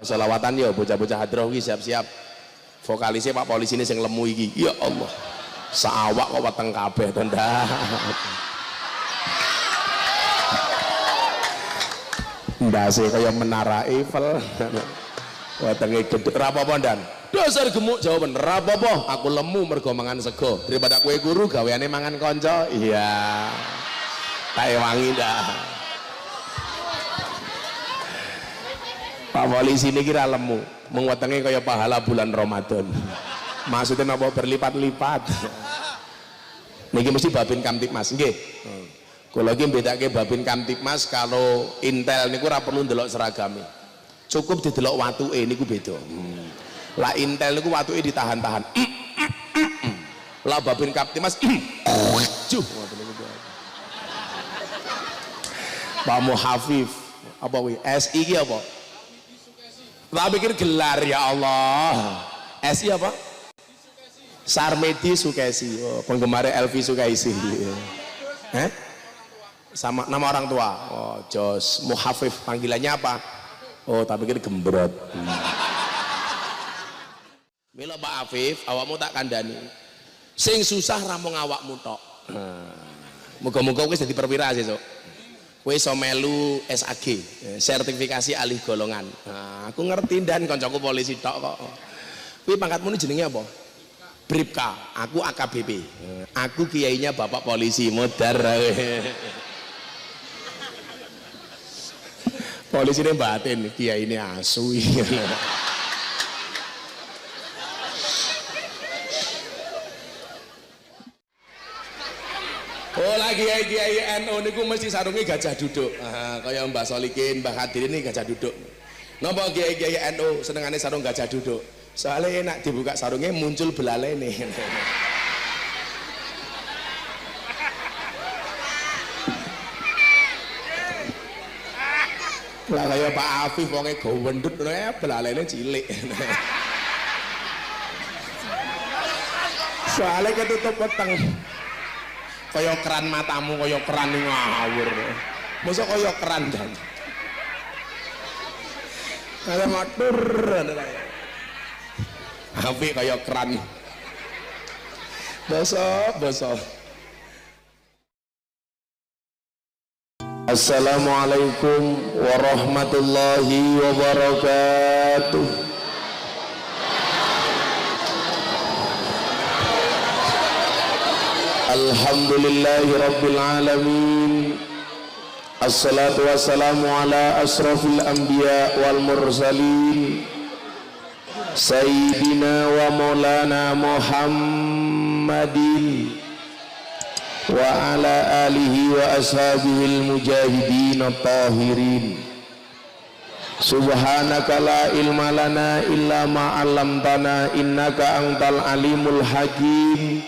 Selawatan yo bocah-bocah hadroh iki siap-siap. Vokalisnya Pak polisi ini sing lemu iki. Ya Allah. Saawak kok weteng kabeh to ndak. Ndase kaya menara Eiffel. Wetenge gedhe ra apa-apa ndan. Dasar gemuk jawaban ra apa-apa, aku lemu mergo mangan sego. Daripada kue guru gaweane mangan konco. Iya. Kae wangi dah. Pak polisi ini kira lemu. Mengwetenge kaya pahala bulan Ramadan. Maksudnya apa berlipat-lipat. Niki mesti babin kamtipmas. Nggih. Kalau lagi bedake babin kamtipmas kalau intel niku ora perlu ndelok seragame. Cukup didelok watuke niku beda. Hmm. lah intel niku watuke ditahan-tahan. Lah babin kamtipmas. Juh Pak Muhafif. Apa wi SI iki apa tak pikir gelar ya Allah. SI apa? Sarmedi Sukesi oh, penggemar Elvi Sukaisi. Eh? sama nama orang tua. Oh Jos Muhafif. Panggilannya apa? Oh tak pikir gembrot. Hmm. Mila Pak Afif awakmu tak kandani sing susah ramong awakmu tok. Hmm. muga-muga wis dadi perwira sesuk kowe iso melu SAG eh, sertifikasi alih golongan. Nah, aku ngerti dan. Koncoku polisi tok kok. Kowe pangkatmu ini jenenge apa? Bripka aku AKBP eh, aku kiainya bapak polisi modar. Polisi ini batin kiai ini asu Oh lagi kiai kiai NU niku mesti sarungnya gajah duduk. Ah, kaya Mbah Solikin, Mbah Hadir ini gajah duduk. Napa kiai kiai NU senengane sarung gajah duduk? Soalnya enak dibuka sarungnya muncul belalene. lah kaya Pak Afif wonge gowendut ya belalene cilik. Soalnya ketutup peteng kaya keran matamu kaya keran ngawur. Masa kaya keran dan ada matur api kaya keran. Bosok bosok Assalamualaikum warahmatullahi wabarakatuh Alhamdulillahi Rabbil Alamin. Assalatu wassalamu ala asrafil anbiya wal mursalin. Sayyidina wa maulana Muhammadin. Wa ala alihi wa ashabihi al-mujahidin tahirin Subhanaka la ilma lana illa ma'alamtana innaka antal alimul hakim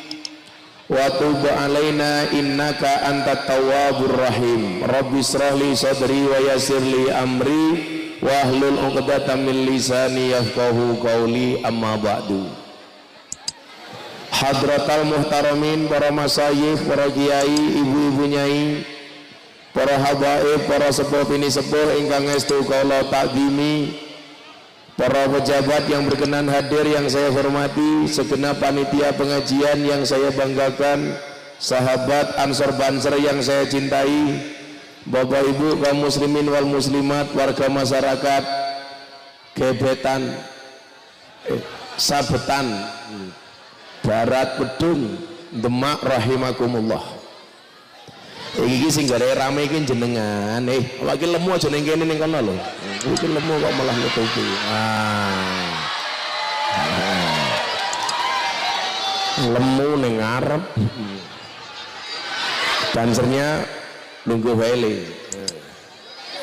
wa tub alaina innaka antat tawwabur rahim. Rabbi israhli sadri wa yassirli amri wa hlul 'uqdatam min lisani yafqahu qawli. Amma ba'du. Hadratal muhtaramin para masayikh, para kiai, ibu-ibu nyai, para habaib, para sepuh ini sepuh ingkang estu kala takdimi, para pejabat yang berkenan hadir yang saya hormati segenap panitia pengajian yang saya banggakan sahabat ansor banser yang saya cintai bapak ibu kaum muslimin wal muslimat warga masyarakat gebetan eh, sabetan barat pedung demak rahimakumullah iki sing gare rame iki jenengan. Eh lagi lemu aja ning kene ning kono lho. Iki lemu kok malah nutupi ah. ah. lemu ning ngarep. Dancernya nunggu wae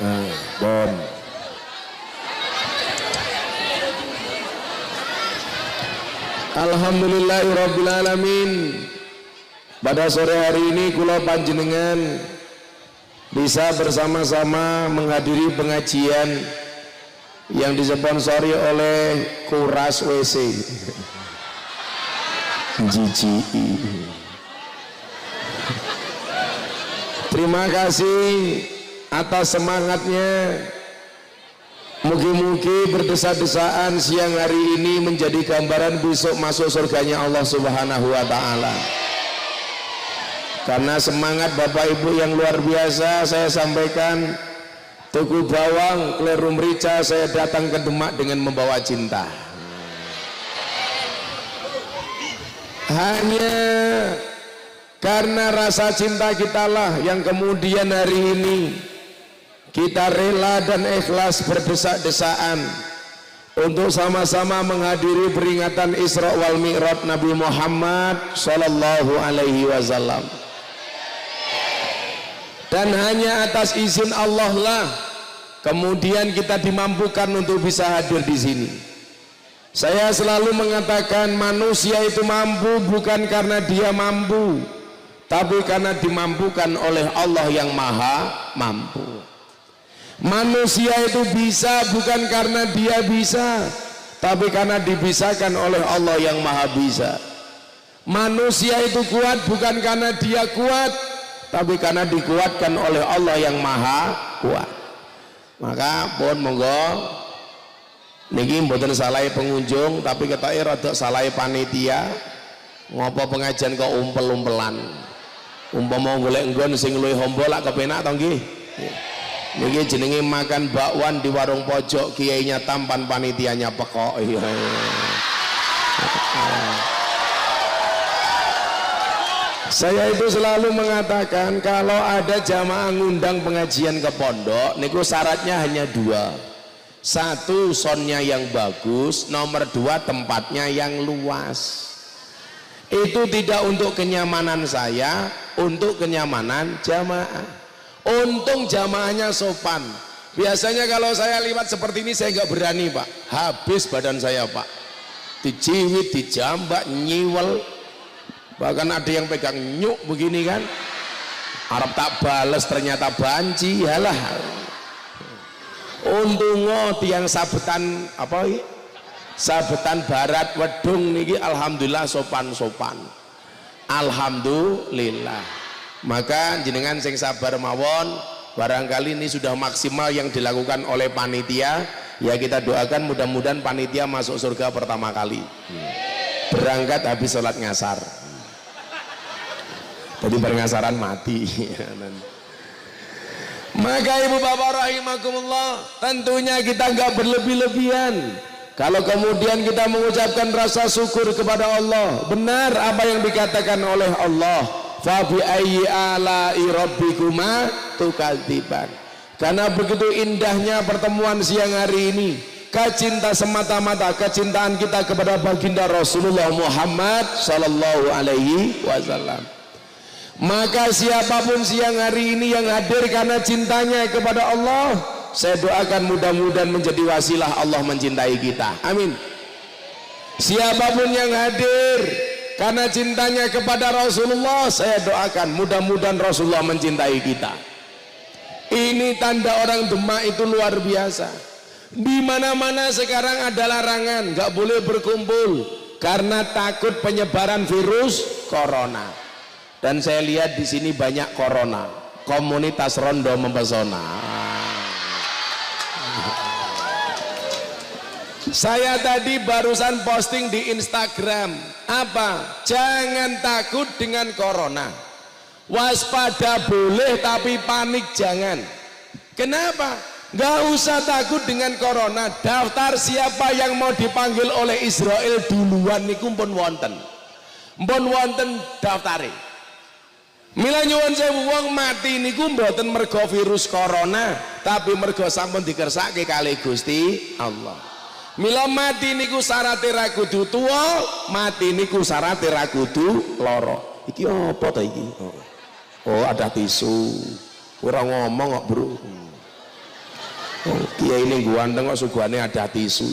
ah, bom pada sore hari ini kula panjenengan bisa bersama-sama menghadiri pengajian yang disponsori oleh Kuras WC. GGI. Terima kasih atas semangatnya Mugi-mugi berdesa-desaan siang hari ini menjadi gambaran besok masuk surganya Allah Subhanahu wa taala. Karena semangat Bapak Ibu yang luar biasa saya sampaikan Tugu Bawang, Klerum Rica saya datang ke Demak dengan membawa cinta. Hanya karena rasa cinta kita lah yang kemudian hari ini kita rela dan ikhlas berdesak-desaan untuk sama-sama menghadiri peringatan Isra wal Mi'raj Nabi Muhammad sallallahu alaihi wasallam. Dan hanya atas izin Allah lah kemudian kita dimampukan untuk bisa hadir di sini. Saya selalu mengatakan manusia itu mampu bukan karena dia mampu, tapi karena dimampukan oleh Allah yang Maha Mampu. Manusia itu bisa bukan karena dia bisa, tapi karena dibisakan oleh Allah yang maha bisa. Manusia itu kuat bukan karena dia kuat, tapi karena dikuatkan oleh Allah yang maha kuat. Maka pun monggo niki mboten salah pengunjung tapi ketoke rada salah panitia ngopo pengajian kok umpel-umpelan umpama golek nggon sing luwih hombo lak kepenak to nggih Niki jenenge makan bakwan di warung pojok kiainya tampan panitianya pekok. Iya. Saya itu selalu mengatakan kalau ada jamaah ngundang pengajian ke pondok, niku syaratnya hanya dua. Satu sonnya yang bagus, nomor dua tempatnya yang luas. Itu tidak untuk kenyamanan saya, untuk kenyamanan jamaah. Untung jamaahnya sopan. Biasanya kalau saya liwat seperti ini saya nggak berani pak. Habis badan saya pak. Dijiwit, dijambak, nyiwel. Bahkan ada yang pegang nyuk begini kan. Arab tak bales ternyata banci. Yalah. Untung tiang sabetan apa ini? Sabetan barat wedung niki alhamdulillah sopan-sopan. Alhamdulillah maka jenengan sing sabar mawon barangkali ini sudah maksimal yang dilakukan oleh panitia ya kita doakan mudah-mudahan panitia masuk surga pertama kali berangkat habis sholat ngasar jadi berngasaran mati maka ibu bapak rahimakumullah tentunya kita nggak berlebih-lebihan kalau kemudian kita mengucapkan rasa syukur kepada Allah benar apa yang dikatakan oleh Allah Fabi ayyi ala'i rabbikuma tukadziban. Karena begitu indahnya pertemuan siang hari ini, kecinta semata-mata kecintaan kita kepada baginda Rasulullah Muhammad sallallahu alaihi wasallam. Maka siapa pun siang hari ini yang hadir karena cintanya kepada Allah, saya doakan mudah-mudahan menjadi wasilah Allah mencintai kita. Amin. Siapa pun yang hadir karena cintanya kepada Rasulullah saya doakan mudah-mudahan Rasulullah mencintai kita ini tanda orang Demak itu luar biasa di mana-mana sekarang ada larangan nggak boleh berkumpul karena takut penyebaran virus corona dan saya lihat di sini banyak corona komunitas rondo mempesona Saya tadi barusan posting di Instagram. Apa? Jangan takut dengan corona. Waspada boleh tapi panik jangan. Kenapa? Gak usah takut dengan corona. Daftar siapa yang mau dipanggil oleh Israel duluan niku pun wonten. Pun wonten daftare. Mila nyuwun sewu wong mati niku mboten mergo virus corona, tapi mergo sampun dikersake kali Gusti Allah. Mila mati niku syaraté ra kudu tuwa, mati niku syaraté ra kudu lara. Iki apa ta iki? Oh, ada tisu. Ora ngomong kok, Bro. Oh, kiai ini ganteng kok sugane ada tisu.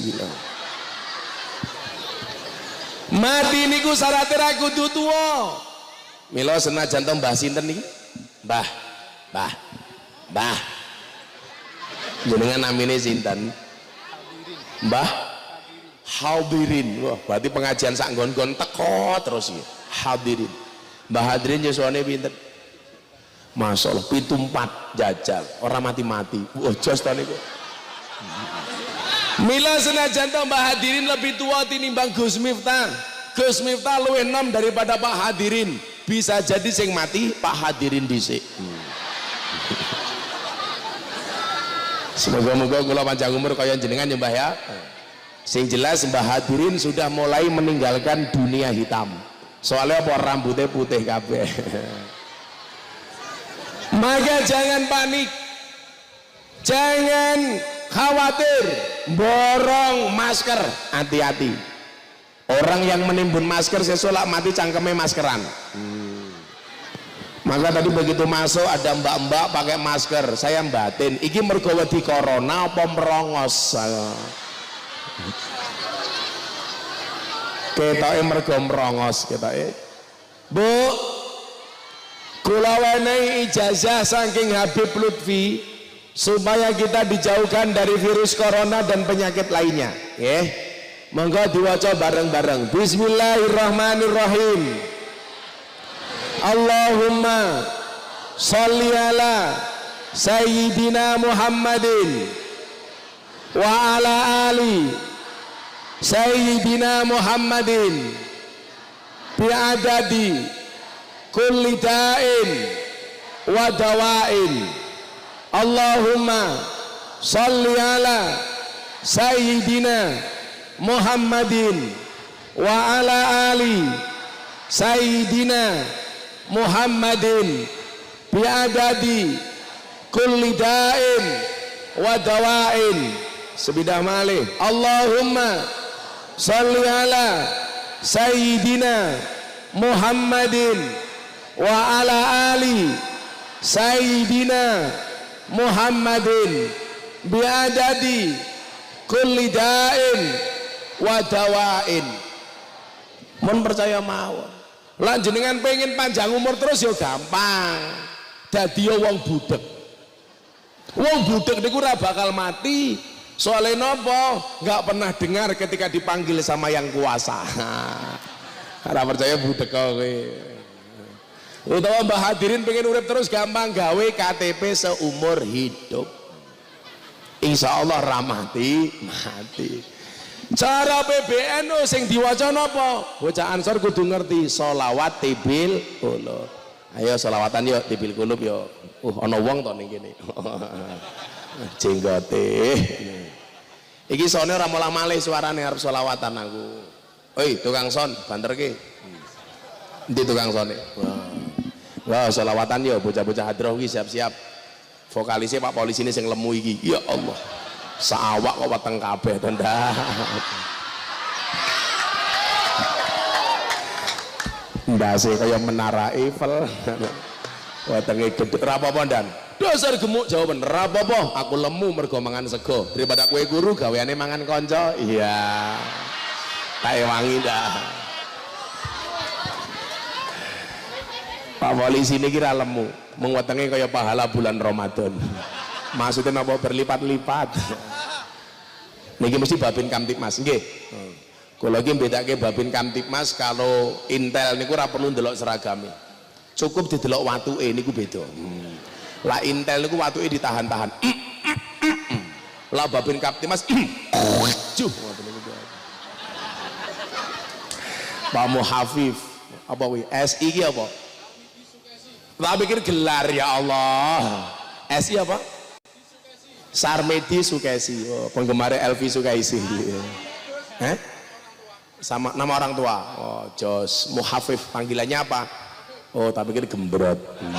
Mati niku syarat ra kudu tuwa. Mila senajan to Mbah sinten niki? Mbah. Mbah. Mbah. Jenengan namine sinten? Mbah hadirin wah berarti pengajian sak gon-gon teko terus ya hadirin Mbah hadirin yuswane pinten Masya Allah, pitu empat jajal orang mati-mati wah jos tadi kok Mila senajan to Mbah Hadirin lebih tua tinimbang Gus Miftah. Gus Miftah luwih enom daripada Pak Hadirin. Bisa jadi sing mati Pak Hadirin dhisik. Hmm. Semoga-moga kula panjang umur kaya jenengan ya Mbah ya. Sing jelas Mbah Hadirin sudah mulai meninggalkan dunia hitam. Soalnya apa rambutnya putih kabeh. Maka jangan panik. Jangan khawatir borong masker hati-hati orang yang menimbun masker sesulak mati cangkeme maskeran hmm. Maka tadi begitu masuk ada mbak-mbak pakai masker. Saya batin iki mergo di corona apa merongos? Ketoke mergo merongos ketoke. Bu kula ijazah saking Habib Lutfi supaya kita dijauhkan dari virus corona dan penyakit lainnya. Ya monggo diwaca bareng-bareng. Bismillahirrahmanirrahim Allahumma salli ala sayyidina Muhammadin wa ala ali sayyidina Muhammadin bi'adadi kulli da'in wa dawa'in. Allahumma salli ala sayyidina Muhammadin wa ala ali sayyidina Muhammadin biadadi kulli da'in wa dawa'in. Sebidah malih. Allahumma salli ala sayyidina Muhammadin wa ala ali sayyidina Muhammadin biadadi kulli da'in wa dawain. Mun percaya mawon lan jenengan pengen panjang umur terus ya gampang. Dadi wong budek wong budek niku ora bakal mati. Soalnya nopo? Nggak pernah dengar ketika dipanggil sama yang kuasa. Karena percaya budek kok utawa Mbah Hadirin pengen urip terus gampang gawe KTP seumur hidup. Insya Allah ramati mati cara PBNU sing diwaca napa bocah ansor kudu ngerti solawat tibil kulub ayo solawatan yuk tibil kulub yuk. Uh ana wong to ning kene. Jenggote. Iki sone ora mulah malih suarane arep solawatan aku. Oi tukang son banter ki. Ndi tukang sone? Wah, selawatan ya bocah-bocah hadroh siap-siap. Vokalisnya Pak polisi ini sing lemu iki. Ya Allah. Sawak kok weteng kabeh to ndak. sih kaya menara Eiffel. Wetenge gedhe ra apa-apa ndan. Dasar gemuk jawaban ra apa-apa, aku lemu mergo mangan sego. Daripada kue guru gaweane mangan konco. Iya. Kayak wangi dah. Pak polisi ini kira lemu menguatangi kayak pahala bulan Ramadan maksudnya apa berlipat-lipat. Niki mesti babin kamtipmas kalau lagi bedake babin kamtipmas kalau intel niku ora perlu ndelok seragame. Cukup didelok watuke niku beda. Hmm. lah intel niku watuke ditahan-tahan. Lah babin kamtipmas juh Pak Muhafif apa wi SI apa? Tak pikir gelar ya Allah. SI apa? Sarmedi Sukesi oh, penggemar Elvi Sukaisi. Eh? sama nama orang tua. Oh Jos Muhafif. Panggilannya apa? oh tak pikir gembrot. Hmm.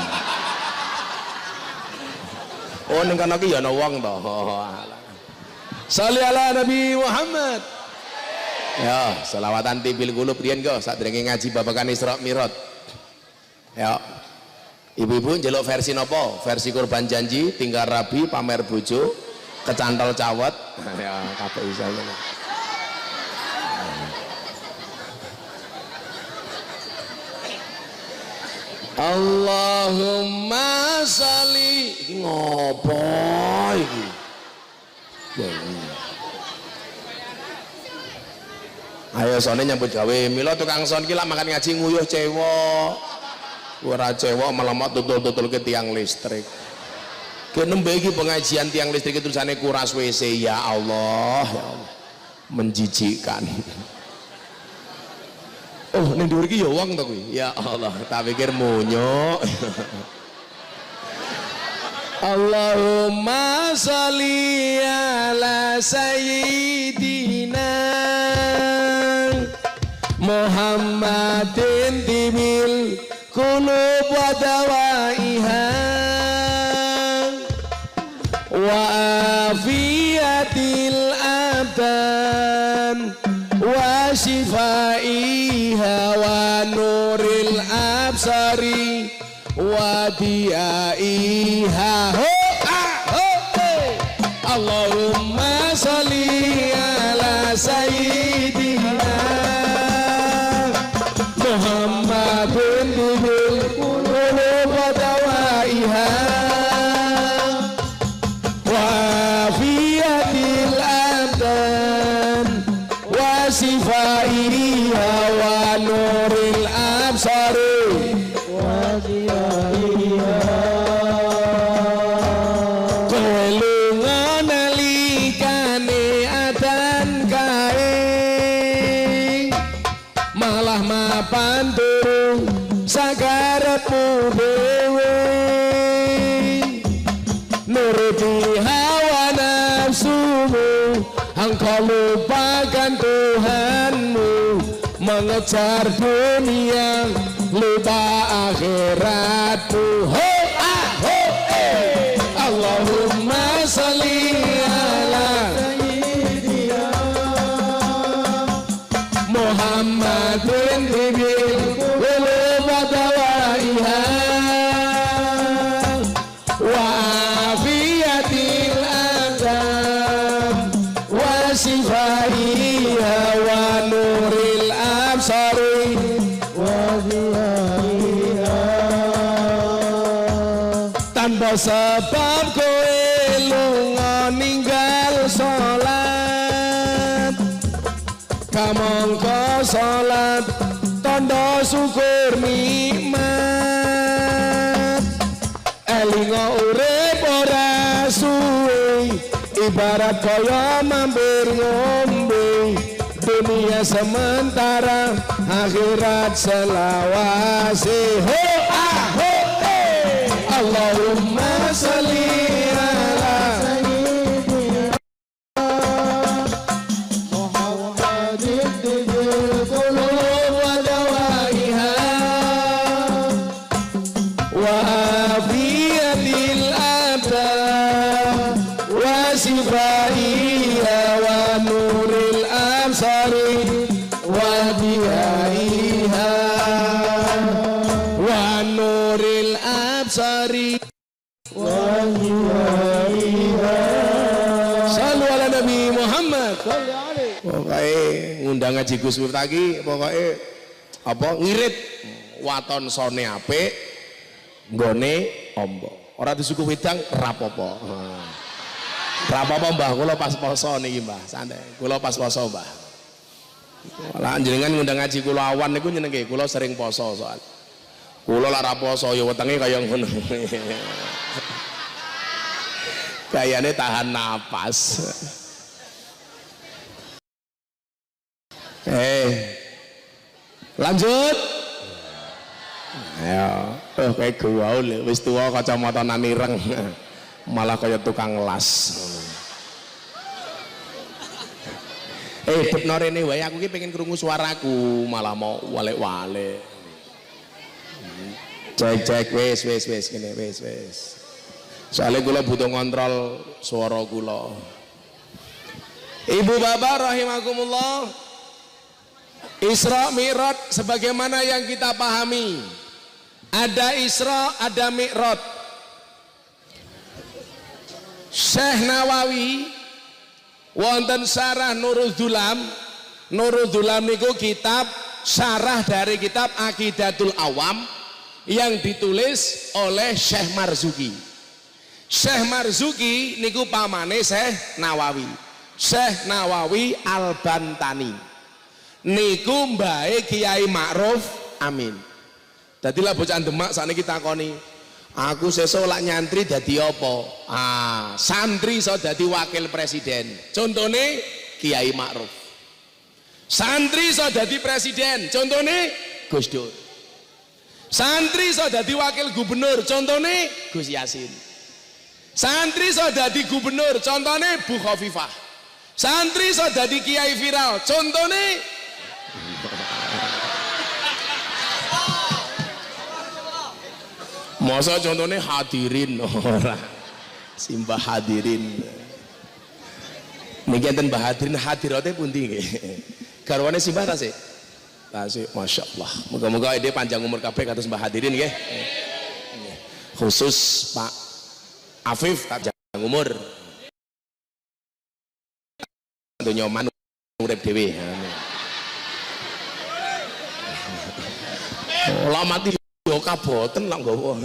oh ini kan lagi ya no wong toh oh, Salli ala Nabi Muhammad. Ya selawatan tibil gulu prian kok saat ngaji babakan Isra Mirot ya Ibu-ibu jeluk versi nopo? Versi kurban janji, tinggal rabi, pamer bojo, kecantol cawat. ya, kabeh iso Allahumma sholli ngopo iki? Ayo sone nyambut gawe. Mila tukang son ki makan ngaji nguyuh cewek ora cewek melemot tutul-tutul ke tiang listrik. Ke nembe iki pengajian tiang listrik tulisane kuras WC ya Allah ya Allah. Menjijikkan. Oh ning dhuwur iki ya wong to kuwi? Ya Allah tak pikir munyo Allahumma sholli ala sayyidina Muhammadin tibil kulub wa dawaiha wa afiyatil abdan wa shifaiha! Nafsumu. Engkau lupakan Tuhanmu mengejar dunia lupa akhiratmu. Ho ah ho eh. Allahumma sholli kaya mampir ngombe dunia sementara akhirat selawase. Ho ah ho eh Allahumma sholli ngaji Gus Miftah iki pokoknya apa ngirit. Waton sone apik nggone ombo. Ora disuku wedang rapopo. Rapopo mbah. Kula pas poso niki mbah. Santai. Kula pas poso mbah. Lah jenengan ngundang ngaji kula awan niku nyenengke kula sering poso soal. Kula lara poso ya wetenge kaya ngono. Kayane tahan napas Eh, lanjut. Ayo, oh kayak gaul wis tuwa kacamata ireng. Malah kaya tukang las. Eh, depno rene wae aku ki pengen krungu suaraku, malah mau wale-wale. Cek cek wis wis wis kene wis wis. Soalnya kula butuh kontrol suara kula. Ibu bapak rahimakumullah. Isra Mi'raj sebagaimana yang kita pahami. Ada Isra, ada Mi'raj. Syekh Nawawi wonten sarah Nurul Dulam. Nurul Dulam niku kitab sarah dari kitab Aqidatul Awam yang ditulis oleh Syekh Marzuki. Syekh Marzuki niku pamane Syekh Nawawi. Syekh Nawawi Al-Bantani niku mbae Kiai Ma'ruf Amin. Dadilah bocah Demak sakniki takoni, Aku sesuk lak nyantri dadi apa? Ah, santri iso dadi wakil presiden. Contone Kiai Ma'ruf. Santri iso dadi presiden. Contone Gus Dur. Santri iso dadi wakil gubernur. Contone Gus Yasin. Santri iso dadi gubernur. Contone Bu Khofifah. Santri iso dadi kiai viral. Contone Masa contohnya hadirin ora. Simbah hadirin. Niki enten Mbah Hadirin hadirate pundi nggih. Garwane simbah ta sih? Tasik, Masya Allah. Moga-moga ide panjang umur kabeh kados Mbah Hadirin. Khusus Pak Afif panjang umur. Donya manuk urip dhewe. Olah mati yo kaboten lah nggawa.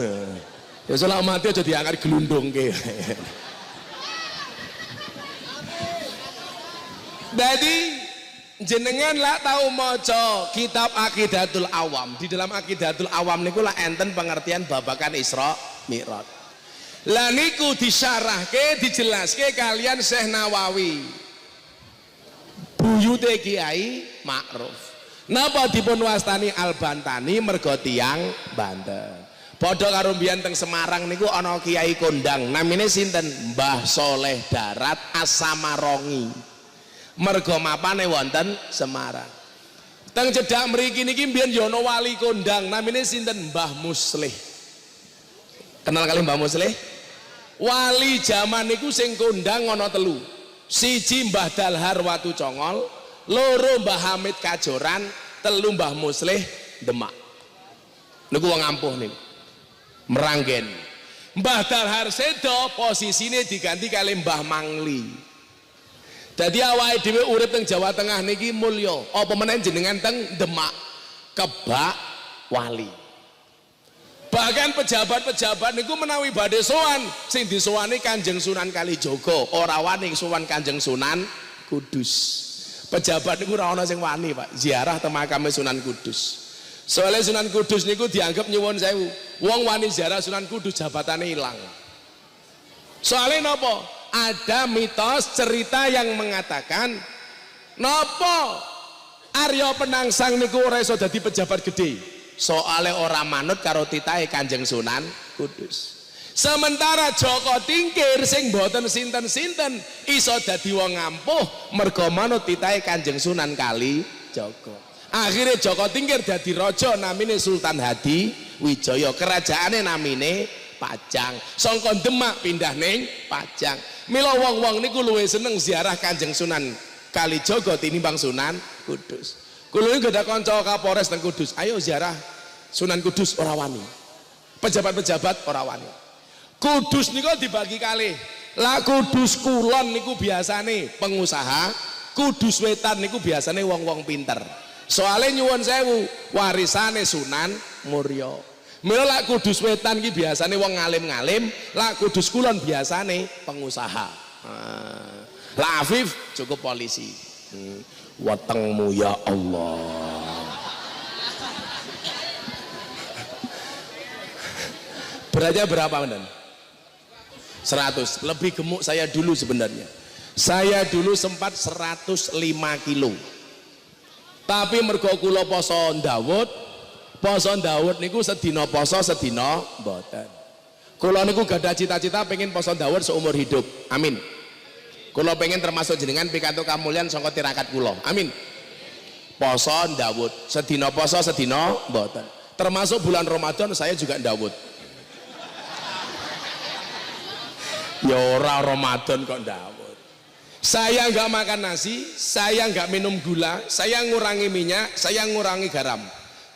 Ya selama mati aja diangkat gelundungke. Jadi jenengan lah tahu maca kitab Aqidatul Awam. Di dalam Aqidatul Awam niku lah enten pengertian babakan Isra Mi'raj. Lah niku disyarahke, dijelaske kalian Syekh Nawawi. Buyute Kiai Ma'ruf. Napa dipun wastani Al-Bantani mergo tiyang Banten. Padha karo mbiyen teng Semarang niku ana kiai kondang namine sinten? Mbah Soleh Darat Asamarongi. Mergo mapane wonten Semarang. Teng cedhak mriki niki mbiyen ya ana wali kondang namine sinten? Mbah Muslih. Kenal kali Mbah Muslih? Wali zaman niku sing kondang ana telu. Siji Mbah Dalhar Watu Congol, loro Mbah Hamid Kajoran telu Mbah Muslih Demak. Niku wong ampuh nih meranggen. Mbah Dalhar Sedo posisine diganti kali Mbah Mangli. Jadi awal dhewe urip teng Jawa Tengah niki mulya. Apa meneh jenengan teng Demak? Kebak wali. Bahkan pejabat-pejabat niku menawi badhe sowan. Sing disowani Kanjeng Sunan Kalijaga. Ora wani sowan Kanjeng Sunan Kudus pejabat niku ora ana sing wani Pak. Ziarah te makame Sunan Kudus. Soalnya Sunan Kudus niku dianggap nyuwun sewu. Wong wani ziarah Sunan Kudus jabatannya hilang. Soalnya nopo ada mitos cerita yang mengatakan nopo Aryo Penangsang niku ora iso dadi pejabat gede? Soalnya orang manut karo titahe Kanjeng Sunan Kudus Sementara Joko Tingkir sing boten sinten-sinten iso dadi wong ampuh mergo manut titahe Kanjeng Sunan Kali Joko. Akhirnya Joko Tingkir dadi raja namine Sultan Hadi Wijaya. Kerajaane namine Pajang. Sangka Demak pindah ning Pajang. Mila wong-wong niku luwih seneng ziarah Kanjeng Sunan Kalijaga tinimbang Sunan Kudus. Kulo iki ada kanca Kapolres teng Kudus. Ayo ziarah Sunan Kudus ora wani. Pejabat-pejabat ora wani. Kudus niku dibagi kali. Lah Kudus kulon niku biasane pengusaha, Kudus wetan niku biasane wong-wong pinter. Soalnya nyuwun sewu warisane Sunan Muryo. Mila lak Kudus wetan iki biasane wong ngalim-ngalim, lak Kudus kulon biasane pengusaha. Ah. Lah Afif cukup polisi. Hmm. Ya Allah. Beratnya berapa, Mandan? 100 lebih gemuk saya dulu sebenarnya. Saya dulu sempat 105 kilo. Tapi mergo kula poso Dawud poso Dawud niku sedina poso sedina mboten. Kula niku gada cita-cita pengen poso Dawud seumur hidup. Amin. Kula pengen termasuk jenengan pikantuk kamulyan sangka tirakat kula. Amin. Poso Dawud sedina poso sedina mboten. Termasuk bulan Ramadan saya juga Dawud ya ora Ramadan kok Dawud saya nggak makan nasi saya nggak minum gula saya ngurangi minyak saya ngurangi garam.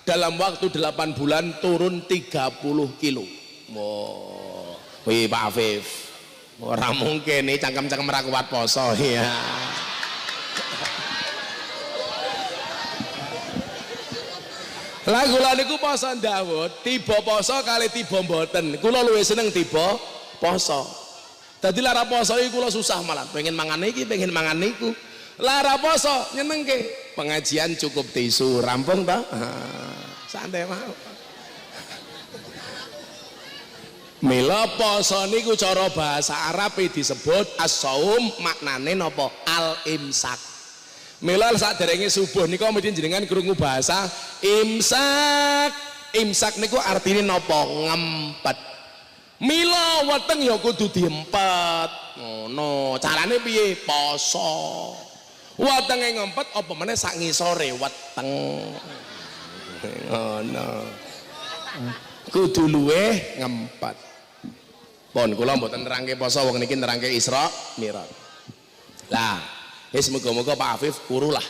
Dalam waktu 8 bulan turun 30 kilo. Wow wih Pak Afif. Orang mungkin nih cangkem-cangkem kuat poso ya lagu lagu poso Dawud tiba poso kali tiba mboten. Kula luwih seneng tiba poso Tadi lara poso iku kula susah malah, pengen mangan iki, pengen mangan niku. Lara poso. Pengajian cukup tisu, rampung ta? Santai mah. Mila poso niku cara bahasa Arab disebut as-saum maknane napa al-imsak. Mila saderenge subuh niku mesti jenengan krungu bahasa imsak. Imsak niku artine napa? Ngempet. Mila weteng ya kudu diempet. Ngono. Carane piye? Poso. Wetenge ngempet apa meneh sak ngisore weteng. Ngono. Kudu luweh ngempet. Pon kula mboten nerangke poso wong niki nerangke Isra Mi'raj. Lah, wis muga-muga Pak Afif kuru lah.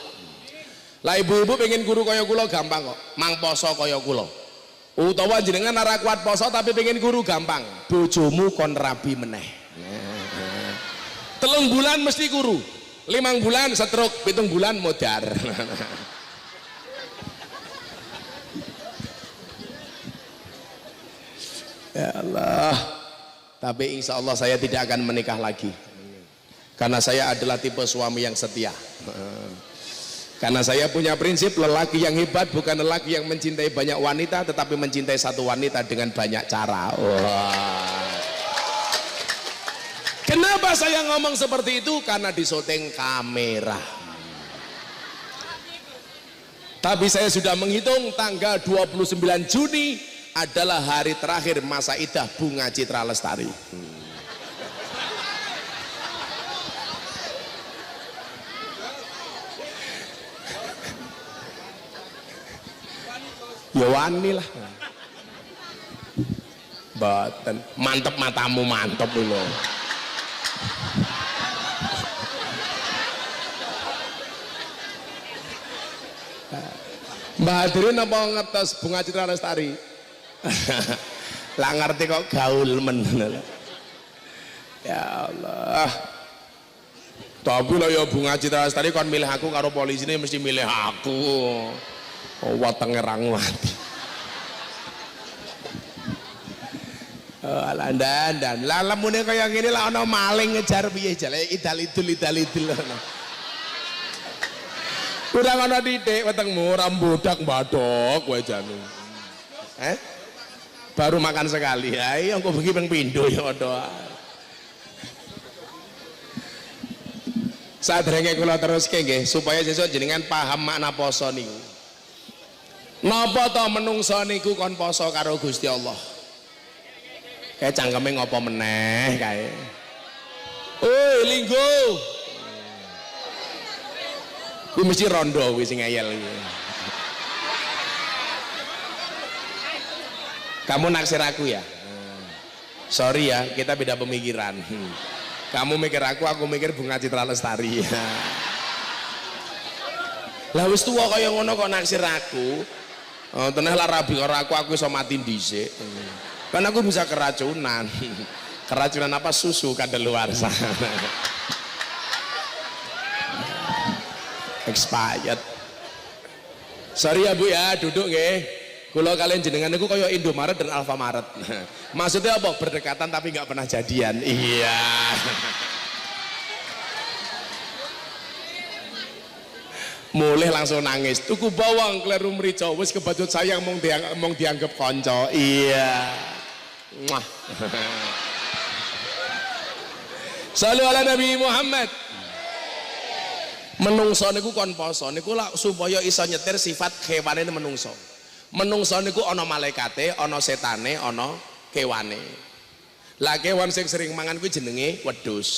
Lah ibu-ibu pengen guru kaya kula gampang kok. Mang poso kaya kula. Utawa jenengan ora kuat poso tapi pengen guru gampang. Bojomu kon rabi meneh. Telung bulan mesti guru. Limang bulan setruk, pitung bulan modar. ya Allah tapi insya Allah saya tidak akan menikah lagi karena saya adalah tipe suami yang setia karena saya punya prinsip lelaki yang hebat bukan lelaki yang mencintai banyak wanita tetapi mencintai satu wanita dengan banyak cara. Wah. Kenapa saya ngomong seperti itu? Karena disoteng kamera. Tapi saya sudah menghitung tanggal 29 Juni adalah hari terakhir masa idah bunga citra lestari ya wani lah. Baten mantep matamu mantep dulu Mbak Hadirin apa ngertos bunga citra lestari? lah ngerti kok gaul men ya Allah. Tapi lo ya bunga citra tadi kon milih aku karo polisi ini mesti milih aku oh watenge rang mati. Oh, dan dan lah lemune kaya ngene lah ana maling ngejar piye jale idal idul idal idul Kurang ana titik wetengmu rambudak badok kowe jane. Eh? baru makan sekali. Ya iya kok begini peng pindo ya doa saat renge kula terus nggih supaya sesuk jenengan paham makna poso niku napa to menungso niku kon poso karo Gusti Allah? Kayak cangkeme ngopo meneh kae? Oi linggo! Ku mesti rondo wis sing ngeyel kamu naksir aku ya? Sorry ya kita beda pemikiran. Kamu mikir aku aku mikir bunga citra lestari. Lah wis tuwa kaya ngono kok naksir aku oh, teneh lah rabi karo aku aku iso mati dhisik kan aku bisa keracunan keracunan apa susu luar sana expired sorry ya bu ya duduk nggih kalau kalian jenengan itu kayak Indomaret dan Alfamaret. Maksudnya apa? Berdekatan tapi nggak pernah jadian. Iya. Mulai langsung nangis. Tuku bawang kleru merica wis kebacut sayang mong dianggap, mong dianggap konco. Iya. Mwah. Salu ala Nabi Muhammad. Menungso niku kon poso niku lah supaya iso nyetir sifat hewane menungso menungso niku ana malaikate ana setane ana kewane lah kewan sing sering mangan kuwi jenenge wedhus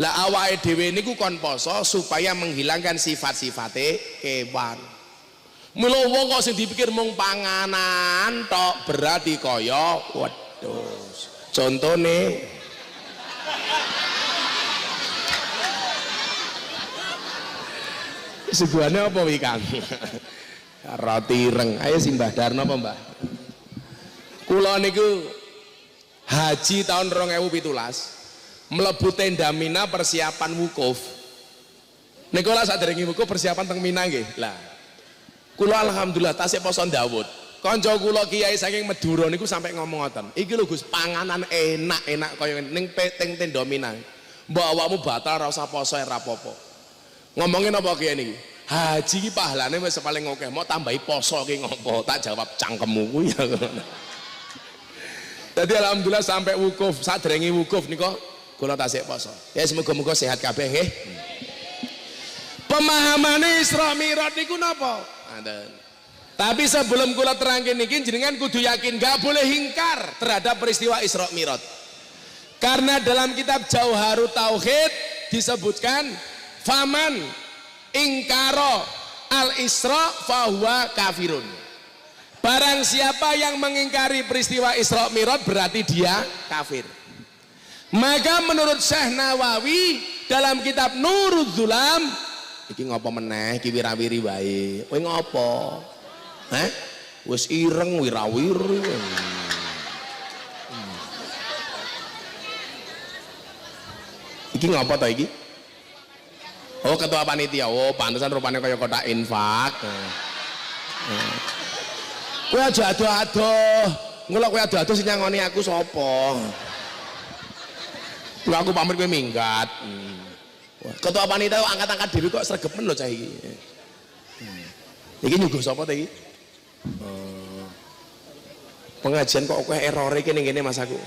lah awake dhewe niku kon poso supaya menghilangkan sifat-sifate kewan Mula wong kok sing dipikir mung panganan tok berarti kaya wedhus. Contone Suguhane apa wi Kang? roti reng ayo simbah Darno apa mbah kula niku haji tahun 2017 melebu tenda Mina persiapan wukuf. Niku lah sadurunge wukuf persiapan teng Mina nggih. Lah kula alhamdulillah tasik poso Dawud. Kanca kula kiai saking Madura niku sampai ngomong ngoten iki lho Gus panganan enak-enak kaya ning teng tenda Mina. Mbok awakmu batal ora usah poso ora apa-apa. Ngomongin apa kiai niki? Haji ki pahalane wis paling oke mau tambahi poso ki ngopo? Tak jawab cangkemmu kuwi ya. Jadi alhamdulillah sampai wukuf, saat derengi wukuf nih kok, kula tasik poso. Ya semoga-moga sehat kabeh nggih. Pemahamannya Isra Mi'raj niku napa? Tapi sebelum kula terangin niki jenengan kudu yakin gak boleh hingkar terhadap peristiwa Isra Mi'raj. Karena dalam kitab Jauharut Tauhid disebutkan faman ingkaro al Isra fahuwa kafirun. Barang siapa yang mengingkari peristiwa Isra Mi'raj berarti dia kafir. Maka menurut Syekh Nawawi dalam kitab Nurul Zulam iki ngopo meneh iki wirawiri wae. Kowe ngopo? Hah? Wis ireng wirawiri. Hmm. Iki ngopo to iki? Oh ketua panitia. Oh pantesan rupanya kaya kotak infak. Hmm. Kowe aja ado-ado. Ngono kowe ado-ado sing nyangoni aku sapa? Enggak aku pamit kowe minggat. Hmm. Ketua panitia angkat-angkat diri kok sregepen lho cah iki. Hmm. Iki nyuguh sapa ta iki? Oh. Pengajian kok kowe error iki ning kene Mas aku.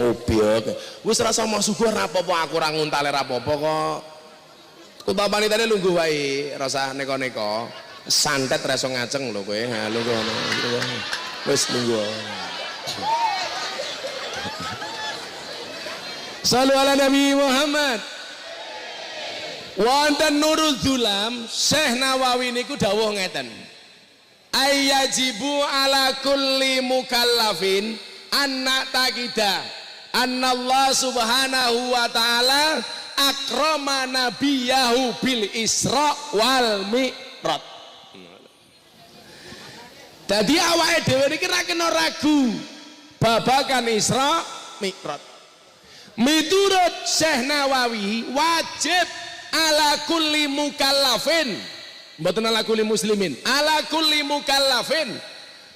Oh biak. Wis rasa mau suguh apa-apa aku ora nguntale ra apa-apa kok. Ketua panitia lungguh wae, rasa neko-neko santet reso ngaceng lho kowe ha lho ngono wis lungguh Salu ala Nabi Muhammad. Wonten Nurul Zulam Syekh Nawawi niku dawuh ngeten. Ayyajibu ala kulli mukallafin anna takida anna Allah subhanahu wa ta'ala akrama nabiyahu bil isra wal mi'raj. Jadi awake dhewe niki ra kena ragu babakan Isra Mi'raj. Miturut Syekh Nawawi wajib ala kulli mukallafin. Mboten ala kulli muslimin ala kulli mukallafin.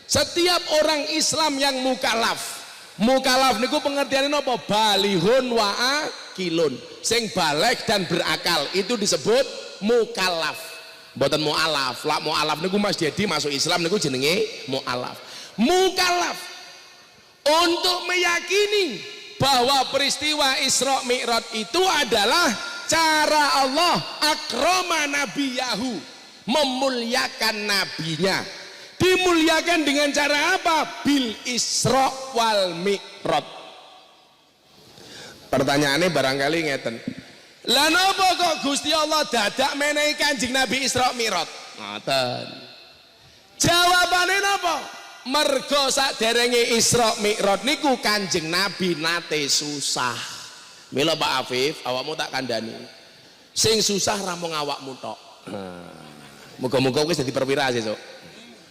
Setiap orang Islam yang mukallaf. Mukallaf niku pengertiannya apa balihun wa akilun. Sing balik dan berakal itu disebut mukallaf. Mboten mualaf. Lah mualaf niku Mas Dedi masuk Islam niku jenenge mualaf. Mukalaf untuk meyakini bahwa peristiwa Isra Mi'raj itu adalah cara Allah akroma nabiyahu memuliakan nabinya dimuliakan dengan cara apa bil Isra wal Mi'raj pertanyaannya barangkali ngeten lah napa kok Gusti Allah dadak menehi Kanjeng Nabi Isra Mi'raj? Ngoten. Jawabane napa? Mergo saderenge Isra Mi'raj niku Kanjeng Nabi nate susah. Mila Pak Afif, awakmu tak kandhani. Sing susah ramung awakmu tok. Muga-muga wis dadi perwira sesuk.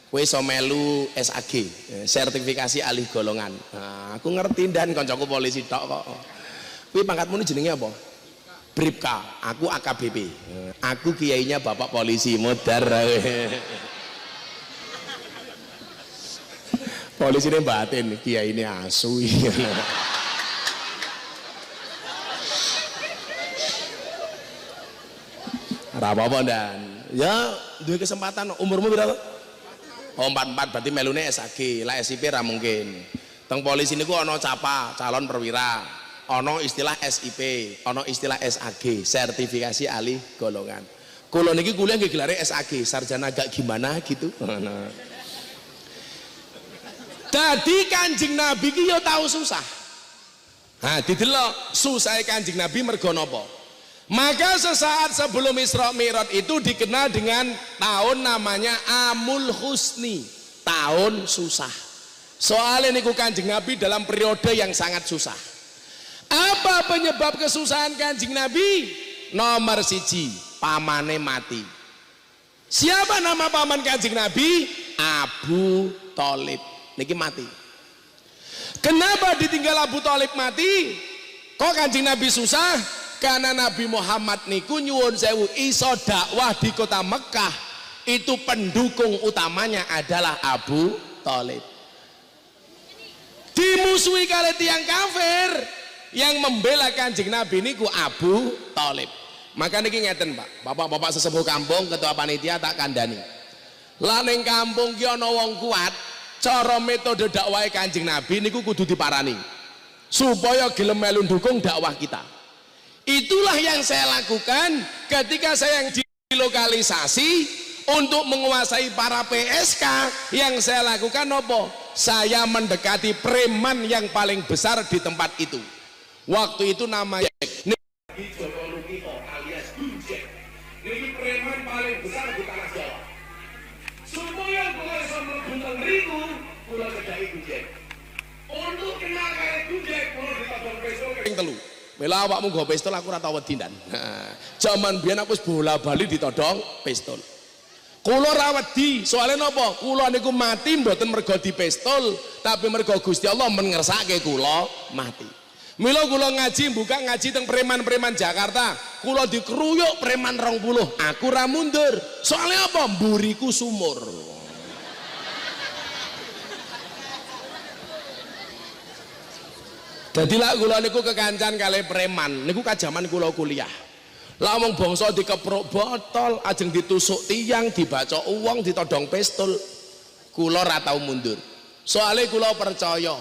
Kowe iso melu SAG, eh, sertifikasi alih golongan. Nah, aku ngerti dan kancaku polisi tok kok. Kuwi pangkatmu jenenge apa? Bripka, aku AKBP. Aku kiainya Bapak polisi modar. polisi ini batin, kiai ini asu. apa-apa dan ya dua kesempatan umurmu berapa? Oh empat empat berarti melune SAG lah SIP ra mungkin. Teng polisi ini gua ono capa calon perwira ono istilah SIP, ono istilah SAG, sertifikasi ahli golongan. Kulo niki kuliah nggih SAG, sarjana agak gimana gitu. Tadi Kanjeng Nabi ki yo tahu susah. Nah, didelok susah Kanjeng Nabi mergo? Maka sesaat sebelum Isra Mi'raj itu dikenal dengan tahun namanya Amul Husni, tahun susah. Soalnya niku Kanjeng Nabi dalam periode yang sangat susah. Apa penyebab kesusahan kanjeng Nabi? Nomor siji, pamane mati. Siapa nama paman kanjeng Nabi? Abu Talib. Niki mati. Kenapa ditinggal Abu Talib mati? Kok kanjeng Nabi susah? Karena Nabi Muhammad niku nyuwun sewu iso dakwah di kota Mekah itu pendukung utamanya adalah Abu Talib. Dimusuhi kali tiang kafir, yang membela kanjeng Nabi niku Abu Talib maka niki ngeten Pak bapak-bapak sesepuh kampung ketua panitia tak kandani lah ning kampung ki ana wong kuat cara metode dakwah Kanjeng Nabi niku kudu diparani. Supaya gelem melu dukung dakwah kita. Itulah yang saya lakukan ketika saya yang di lokalisasi untuk menguasai para PSK yang saya lakukan apa? Saya mendekati preman yang paling besar di tempat itu. Waktu itu namanya preman paling besar di tanah kula kedai Gujek untuk kenal kare Gujek kula ditodong pistol ping telu Mela awakmu nggo pistol aku ora tau wedi ndan. Zaman biyen aku wis bola-bali ditodong pistol. Kula ra wedi, soalé napa? Kula niku mati mboten mergo di pistol, tapi mergo Gusti Allah mengersake kula mati. Mila kula ngaji buka ngaji teng preman-preman Jakarta. Kula dikeruyuk preman 20. Aku ra mundur. Soalnya apa? Mburiku sumur. Jadi lah kula niku kekancan kali preman. Niku kajaman kula kuliah. Lah wong bangsa dikepruk botol, ajeng ditusuk tiang, dibaca uang, ditodong pistol. Kula ra tau mundur. Soale kula percaya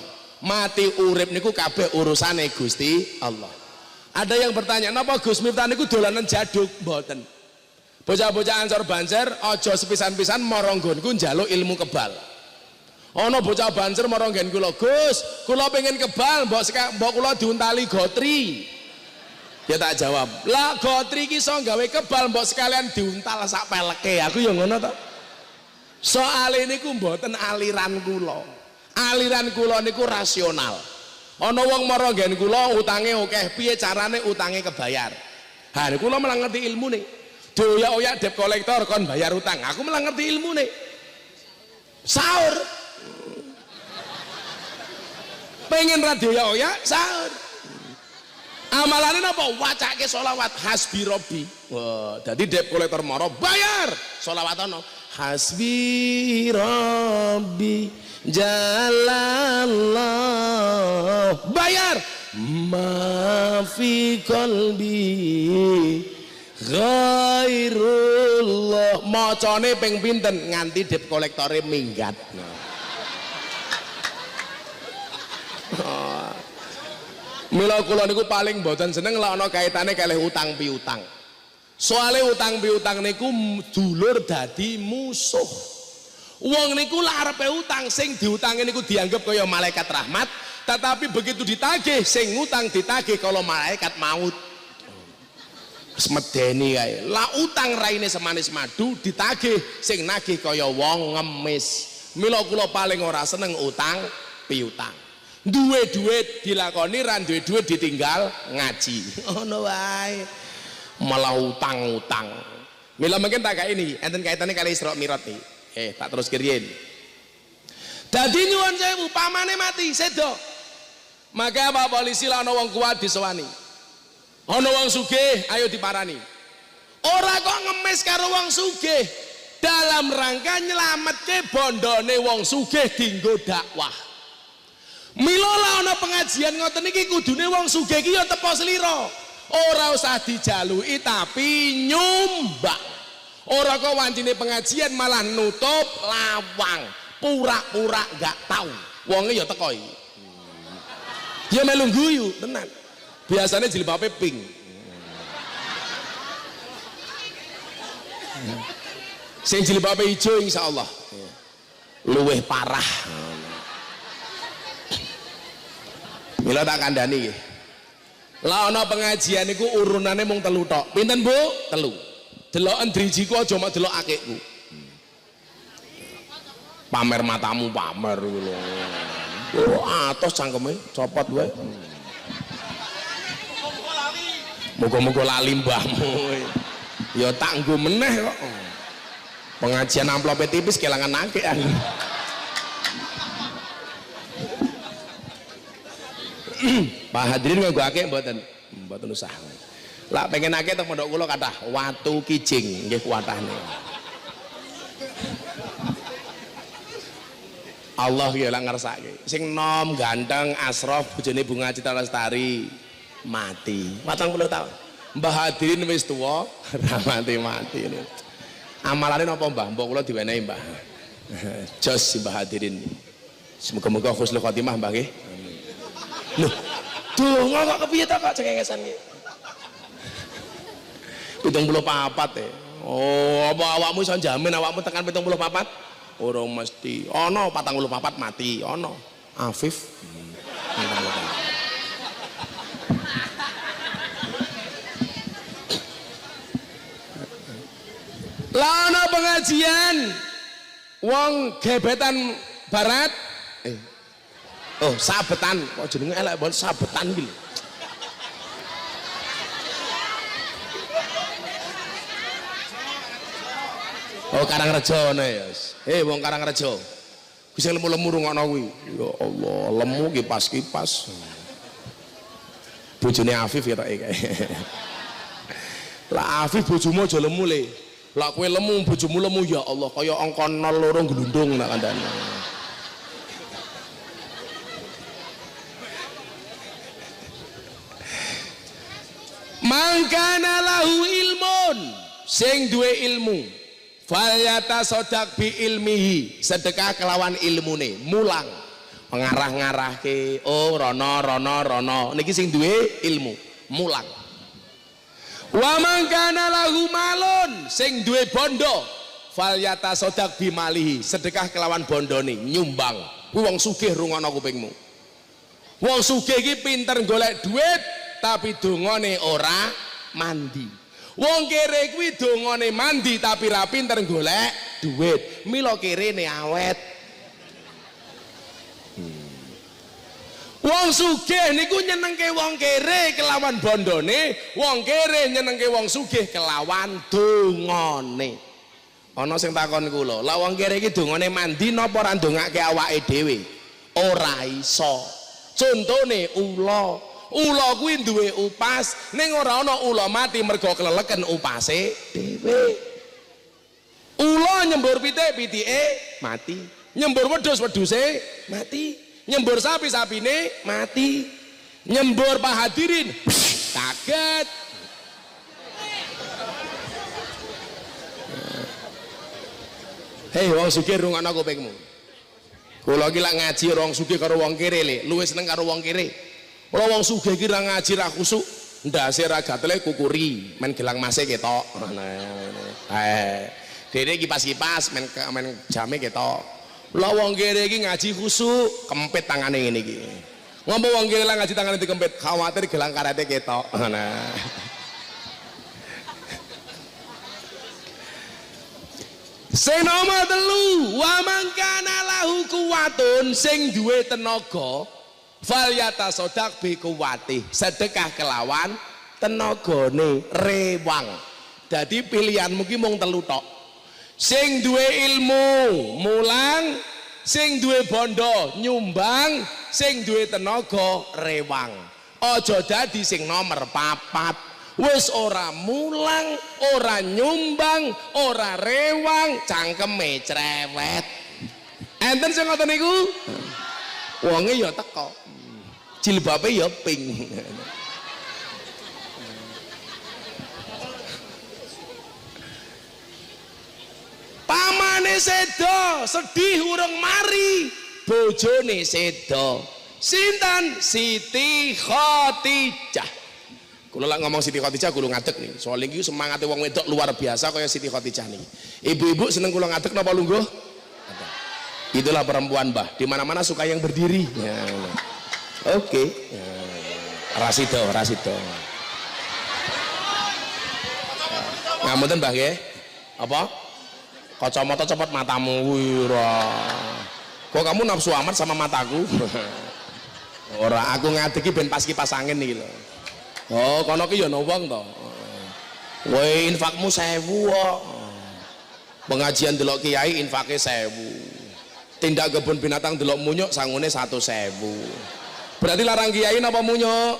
mati urip niku kabeh urusane Gusti Allah. Ada yang bertanya, "Napa Gus Miftah niku dolanan jaduk?" Mboten. Bocah-bocah Ansor Banjar aja sepisan-pisan mara nggonku njaluk ilmu kebal. Ana bocah Banjar mara nggen kula, "Gus, kula pengen kebal, mbok mbok kula diuntali gotri." Ya tak jawab, "Lah gotri ki iso gawe kebal, mbok sekalian diuntal sak peleke." Aku ya ngono to. Ini ku mboten aliran kula. Aliran kula niku rasional. Ana wong mara nggen kula utange akeh, piye carane utange kebayar. Ha niku kula malah ngerti ilmune. Doyak-oyak debt kolektor kon bayar utang. Aku malah ngerti ilmune. Sahur. Pengen radio ya oyak sahur. Amalane napa? Wacake selawat hasbi robbi. Wah, dadi debt kolektor moro bayar. Selawat ono. Hasbi robbi jalallah. Bayar. Mafi kolbi ghairullah macane ping pinten nganti debt kolektore minggat Mila kula niku paling mboten seneng lah ana kaitane kalih utang piutang. Soale utang piutang niku dulur dadi musuh. Wong niku lah arepe utang sing diutangi niku dianggap kaya malaikat rahmat, tetapi begitu ditagih sing ngutang ditagih kalau malaikat maut. Semedeni kae. Lah utang raine semanis madu ditagih sing nagih kaya wong ngemis. Mila kula paling ora seneng utang piutang. Duwe duit dilakoni ra duwe duit ditinggal ngaji. Ngono wae. Malah utang-utang. Mila mungkin tak kayak ini, enten kaitannya kali Isra Mi'raj nih. Eh, tak terus kiriin. Dadi nyuwun sewu, pamane mati sedo. Maka apa polisi lah wong kuat disewani. Ana wong sugih, ayo diparani. Ora kok ngemis karo wong sugih. Dalam rangka nyelametke bondone wong sugih dinggo dakwah. Mila lah ana pengajian ngoten iki kudune wong sugih iki ya tepo slira. Ora usah dijaluki tapi nyumbang. Ora kok wancine pengajian malah nutup lawang. Pura-pura gak tahu. Wonge ya teko iki. Ya melu guyu, tenan. Biasanya jilbabe pink. Sing jilbabe ijo insyaallah. Luweh parah. Mila tak kandhani nggih. Lah ana pengajian iku urunane mung telu tok. Pinten, Bu? Telu. Deloken drijiku aja mak delok akikku. Pamer matamu pamer iku lho. Oh, atos cangkeme, copot wae. Muga-muga lali mbahmu. Ya tak nggo meneh. Pengajian amplope tipis kelangan aku. Pak hadirin nganggo akeh mboten? Mboten usah. Lah pengen akeh teng pondok kula kathah watu kijing nggih kuwatane. Allah ya lah ngersake. Sing nom ganteng asrof bojone Bunga Citra Lestari mati. 40 tahun. Mbah hadirin wis tuwa, ra mati-mati. Amalane napa Mbah? Mbok kula diwenehi Mbah. jos Mbah Hadirin semoga-moga khusnul khotimah Mbah nggih Loh, donga kok kepiye ta kok cengengesan iki? 74 e. Oh, apa awakmu iso jamin awakmu tekan 74? Ora mesti. Ana 44 mati, ana. Afif. Lana pengajian wong gebetan barat oh sabetan kok jenenge elek banget sabetan iki Oh Karangrejo ana ya. Eh wong Karangrejo. Bisa lemu-lemu rungokno kuwi. Ya Allah, lemu kipas-kipas. Bojone Afif ya tok iki. Lah Afif bojomu aja lemu le. Lah kowe lemu bojomu lemu ya Allah kaya angka 0 loro glundung nak kandhane. Mangkana lahu ilmun. Sing duwe ilmu. Falyata sodak bi ilmihi. Sedekah kelawan ilmune. Mulang. Mengarah-ngarah ke oh rono rono rono. Niki sing duwe ilmu. Mulang. Wa mangkana lahu malun. Sing duwe bondo. Falyata sodak bi malihi. Sedekah kelawan bondone. Nyumbang. Wong sugih rungono kupingmu. Wong sugih iki pinter golek duit tapi dongane ora mandi wong kere kuwi dongane mandi tapi ra pinter golek duit mila kirene awet hmm. Wong sugih niku nyenengke wong kere kelawan bondone, wong kere nyenengke wong sugih kelawan dongane. Ana sing takon kula, lah wong kere iki dongane mandi napa ora ndongake awake dhewe? Ora iso. Contone ula, ula kuwi duwe upas. Ning ora ana ula mati mergo keleleken upase dhewe. Ula nyembur pitik pitike mati. Nyembur wedhus wedhuse mati. Nyembur sapi sapine mati. Nyembur Pak Hadirin kaget. Hei wong sugih rungokno kupingmu. Kula iki lak ngaji wong sugih karo wong kere le, luwih seneng karo wong kere. Ora wong sugih iki ra ngaji ra khusuk, ndase ra gatele kukuri, men gelang mase ketok. Eh, dene kipas-kipas men men jame ketok. Lah wong kere iki ngaji khusuk, kempit tangane ngene iki. Ngomong wong kere lah ngaji tangane dikempit, khawatir gelang karate ketok. Nah. Sing nomor telu, wa mangkana lahu kuwatun sing duwe tenaga falyata sodak bi kuwati sedekah kelawan tenagane rewang. Jadi pilihanmu ki mung telu tok. Sing duwe ilmu mulang. Sing duwe bondo nyumbang. Sing duwe tenaga rewang. Aja dadi sing nomor papat. Wis ora mulang ora nyumbang ora rewang cangkeme cerewet. Enten sing ngoten niku? Wonge ya teko jilbabe ya pink. Pamane sedo sedih urung mari. Bojone sedo. Sinten? Siti Khadijah kula lak ngomong Siti Khadijah kulo ngadeg nih. Soal ini semangatnya wong wedok luar biasa kaya Siti Khadijah nih. Ibu-ibu seneng kulo ngadeg napa lungguh? Itulah perempuan bah di mana-mana suka yang berdiri. Ya, oke. Okay. ya. rasido. Rasido ngamunten mbah nggih. Apa? Kacamata cepat matamu wira kok kamu nafsu amat sama mataku? Ora aku ngadegi ben pas kipas angin iki lho. Oh kono ki ya ana wong to. Kowe infakmu 1000 kok. Pengajian delok kiai infake 1000 tindak kebun binatang delok munyuk sangune 1000 berarti larang kiai napa munyuk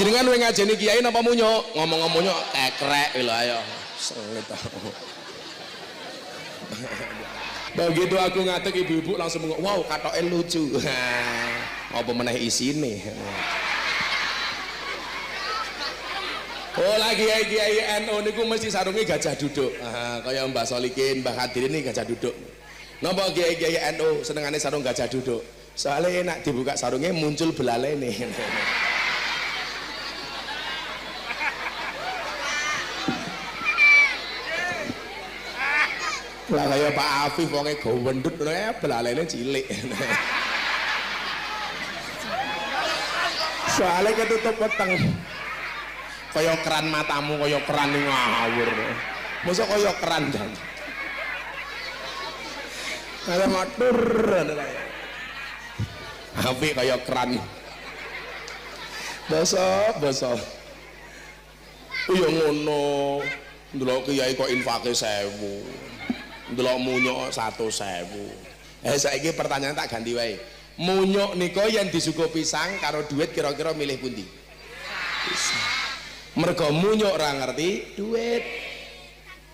jenengan kowe ngajeni kiai napa munyuk ngomong-ngomong munyuk kekrek lho ayo sengit begitu aku ngatek ibu-ibu langsung ngomong wow katoknya lucu apa meneh isine Oh lagi kiai kiai NU niku mesti sarungnya gajah duduk. Ah, kaya Mbah Solikin, Mbah Hadirin ini gajah duduk. Napa kiai-kiai NU senengane sarung gajah duduk? Soalnya enak dibuka sarungnya muncul belalene. lah kaya Pak Afif wonge gowendut ya belalene cilik. Soalnya ketutup peteng kaya keran matamu kaya keran ning ngawur. Masa kaya keran jan. Ada matur api kaya keran. Basa basa. Iya ngono. Ndelok kiai kok infake sewu. Ndelok munyuk satu sewu. Eh saiki pertanyaan tak ganti wae. Munyuk niko yang disuguh pisang karo duit kira-kira milih pundi? Pisang. Mergo munyuk ora ngerti duit.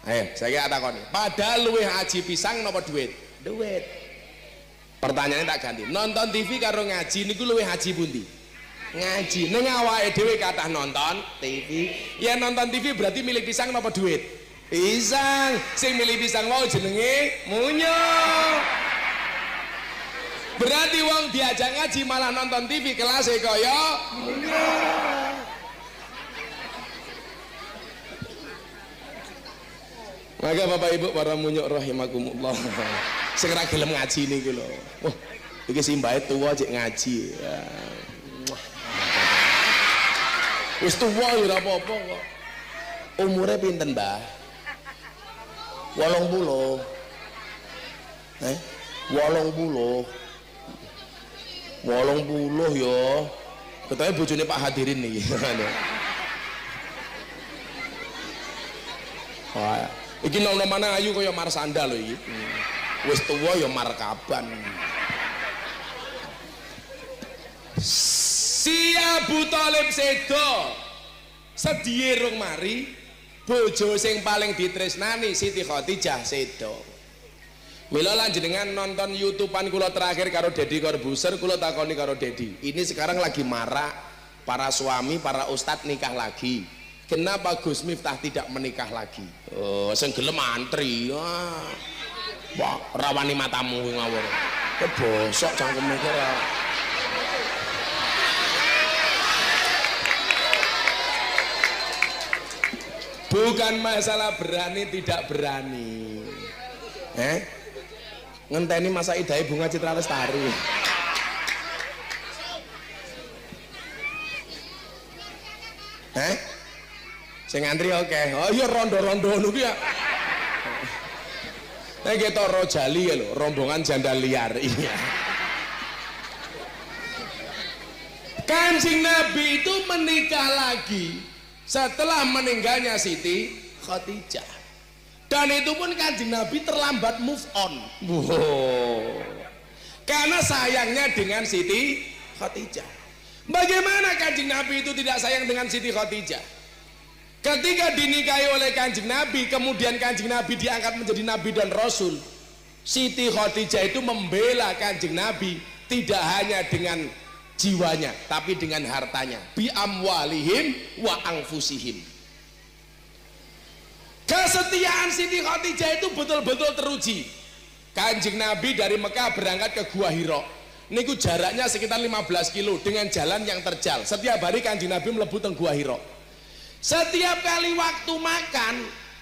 Ayo saya kira takoni. Padahal luwih haji pisang nopo duit? Duit pertanyaannya tak ganti. Nonton TV karo ngaji niku luwih haji pundi? Ngaji. Neng awake dhewe kathah nonton TV ya nonton TV berarti milih pisang nopo duit? Pisang. Sing milih pisang mau jenenge munyo. Berarti wong diajak ngaji malah nonton TV kelas kaya munyo Maka Bapak Ibu para munyuk rahimakumullah. Segera gelem ngaji niku lho. Wah, iki simbahe tuwa cek ngaji. Ya. Wis tuwa ya apa-apa kok. Umure pinten, Mbah? wolong puluh eh wolong puluh wolong puluh yo bojone Pak Hadirin nih Wah, iki nom mana ayu kaya Marsanda lho iki. Wis tuwa ya markaban. Si Abu Talib sedo sediye rung mari bojo sing paling ditresnani Siti Khadijah sedo Mila lanjenengan nonton YouTubean kula terakhir karo Dedi Corbuzier kula takoni karo Dedi. Ini sekarang lagi marak para suami, para ustadz nikah lagi. Kenapa Gus Miftah tidak menikah lagi? Oh, sing gelem antri. Wah. Wah, rawani matamu ngawur. Kebosok cangkeme kira. bukan masalah berani tidak berani eh ngenteni masa idai bunga citra lestari eh saya ngantri oke okay. oh iya rondo-rondo nuki ya Nah, kita rojali ya lo, rombongan janda liar. Iya. Kancing Nabi itu menikah lagi setelah meninggalnya Siti Khadijah dan itu pun kanjeng Nabi terlambat move on wow. karena sayangnya dengan Siti Khadijah bagaimana kanjeng Nabi itu tidak sayang dengan Siti Khadijah ketika dinikahi oleh kanjeng Nabi kemudian kanjeng Nabi diangkat menjadi Nabi dan Rasul Siti Khadijah itu membela kanjeng Nabi tidak hanya dengan jiwanya tapi dengan hartanya. Bi amwalihim wa angfusihim kesetiaan Siti Khadijah itu betul-betul teruji. Kanjeng Nabi dari Mekah berangkat ke Gua Hiro niku jaraknya sekitar 15 kilo dengan jalan yang terjal. Setiap hari kanjeng Nabi melebut Gua Hiro setiap kali waktu makan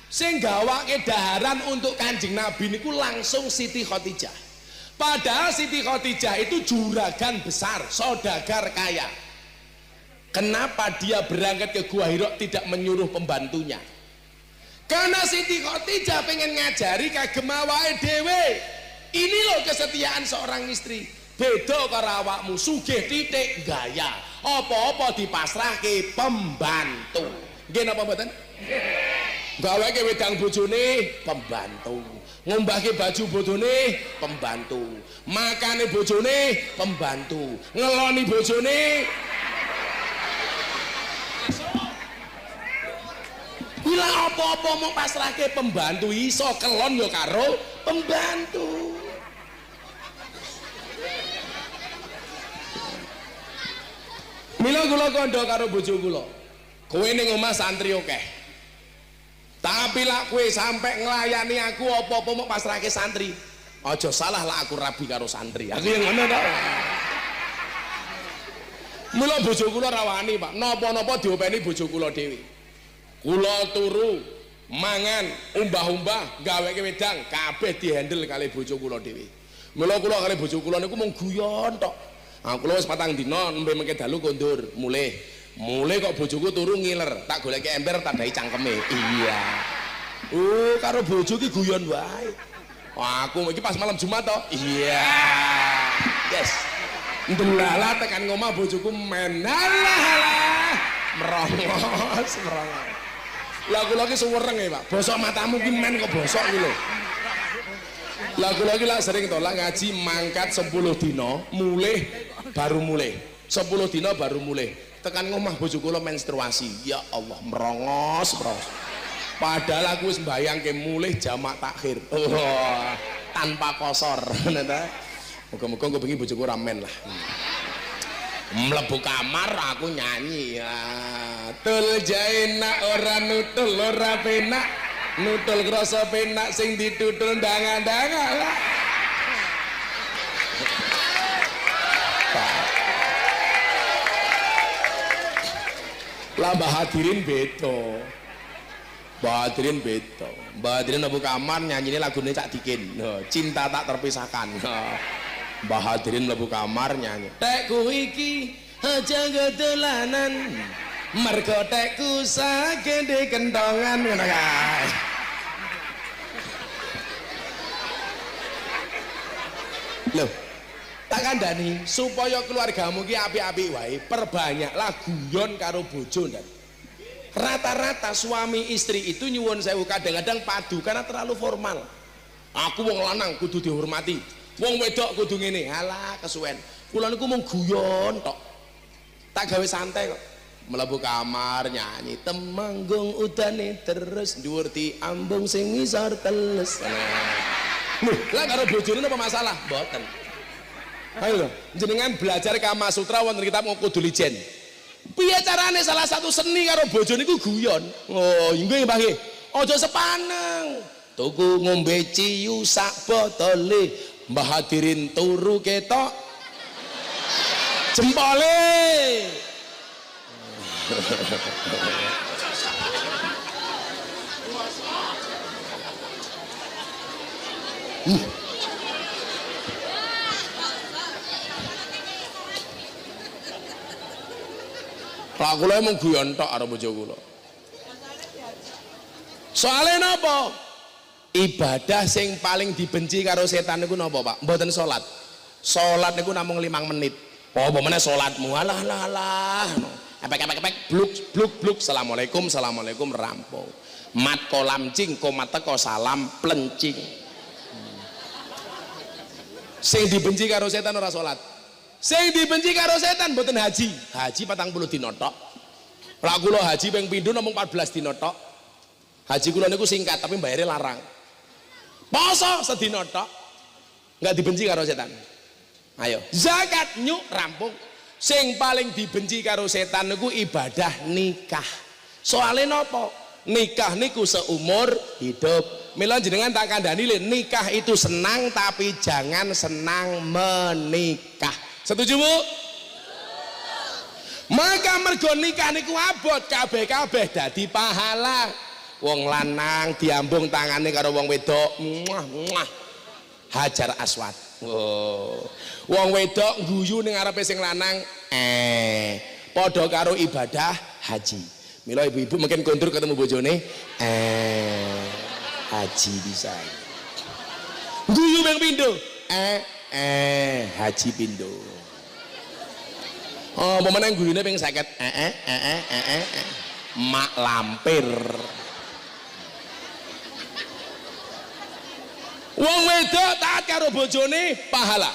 sehingga wakil daharan untuk kanjeng Nabi niku langsung Siti Khadijah Padahal Siti Khadijah itu juragan besar, saudagar kaya. Kenapa dia berangkat ke Gua Hiro tidak menyuruh pembantunya? Karena Siti Khadijah pengen ngajari kagem awake. Ini loh kesetiaan seorang istri. Beda karo awakmu sugih titik gaya. Apa-apa dipasrahke pembantu. Nggih napa mboten? Gawe ke wedang bojone pembantu ngombahke baju bojone pembantu makane bojone pembantu ngeloni bojone Bila apa-apa mau pasrahke pembantu iso kelon yo karo pembantu. Mila kula kandha karo bojo kula. Kowe ning omah santri akeh. Tapi lah kue sampai ngelayani aku apa-apa mau pasrahke santri aja salah lah aku rabi karo santri aku yang ngono to Mula bojo kula rawani, Pak. Napa-napa diopeni bojo kula dhewe. Kula turu mangan, umbah-umbah, gaweke wedang, kabeh dihandle kali bojo kula dhewe. Mula kula kali bojo kula niku mung guyon tok. Ah kula wis patang dina nembe mengke dalu kondur, mulih. Mulih kok bojoku turu ngiler, tak goleki ember tak dai cangkeme. Iya. Oh, karo bojo ki guyon wae. Aku iki pas malam Jumat toh. Iya. Yes. Ndelala tekan ngomah bojoku men. Alah alah. Merongos, merongos. Lah kula ki suwereng ya, Pak. Bosok matamu ki men kok bosok ki lho. Lah kula ki lah sering to lah ngaji mangkat 10 dina, mulih baru mulih. 10 dina baru mulih. Tekan ngomah bojo kula menstruasi. Ya Allah, merongos, merongos. Padahal aku wis mbayangke mulih jamak takhir. Oh, tanpa kosor. Moga-moga gue pengen bojoku ramen lah. Mlebu kamar aku nyanyi ya. Tul jaina ora nutul ora penak. Nutul krasa penak sing ditutul ndanga-ndanga lah. Lah Mbah Hadirin beto. Mbah Hadirin beto. Mbah Hadirin mlebu kamar nyanyine lagune Cak Dikin. cinta tak terpisahkan. Mbah Hadirin mlebu kamar nyanyi. Tekku iki aja gedelanan. Mergo tekku sagede kentongan ngono kae. Loh, tak kandani supaya keluargamu ki apik-apik wae, perbanyaklah guyon karo bojo. Rata-rata suami istri itu nyuwun sewu kadang-kadang padu karena terlalu formal. Aku wong lanang kudu dihormati. Wong wedok kudu ngene alah kesuwen. Kula niku mung guyon tok. Tak gawe santai kok. Mlebu kamar nyanyi temanggung udane terus dhuwur di ambung sing ngisor teles. Lho lah karo bojone apa masalah? Mboten ayo jenengan belajar Kama Sutra wonten kitab kudu lijen piye carane salah satu seni karo bojo niku guyon? Oh nggih Pak nggih. Aja sepaneng. Tuku ngombe ciyu sak botole. Mbah Hadirin turu ketok. Jempole Pak kula emang guyon tok karo bojo kula. Soale napa? ibadah sing paling dibenci karo setan niku napa Pak? Mboten salat. Salat niku namung 5 menit. Apa meneh salatmu? Alah alah alah. Epek epek epek bluk bluk bluk. Assalamualaikum, assalamualaikum rampung. Mat kolam cing komat teko salam plencing. Sing dibenci karo setan ora salat. Sing dibenci karo setan mboten haji. Haji 40 dina tok. Lah kula haji ping pindho namung 14 dina tok. Haji kula niku singkat tapi bayare larang. Poso sedina tok. Enggak dibenci karo setan. Ayo, zakat nyuk rampung. Sing paling dibenci karo setan niku ibadah nikah. Soalnya nopo? Nikah niku seumur hidup. Mila jenengan tak kandani nikah itu senang tapi jangan senang menikah. Setuju Bu? Maka mergo nikah niku abot kabeh-kabeh dadi pahala. Wong lanang diambung tangane karo wong wedok muah muah. Hajar aswad. Oh. wong wedok guyu ning ngarepe sing lanang eh padha karo ibadah haji. Mila ibu-ibu mungkin kondur ketemu bojone eh haji bisa. Guyu bang pindo eh eh haji pindo oh pemenang guyune ping 50 eh eh eh eh eh eh mak lampir Wong wedok taat karo bojone pahala.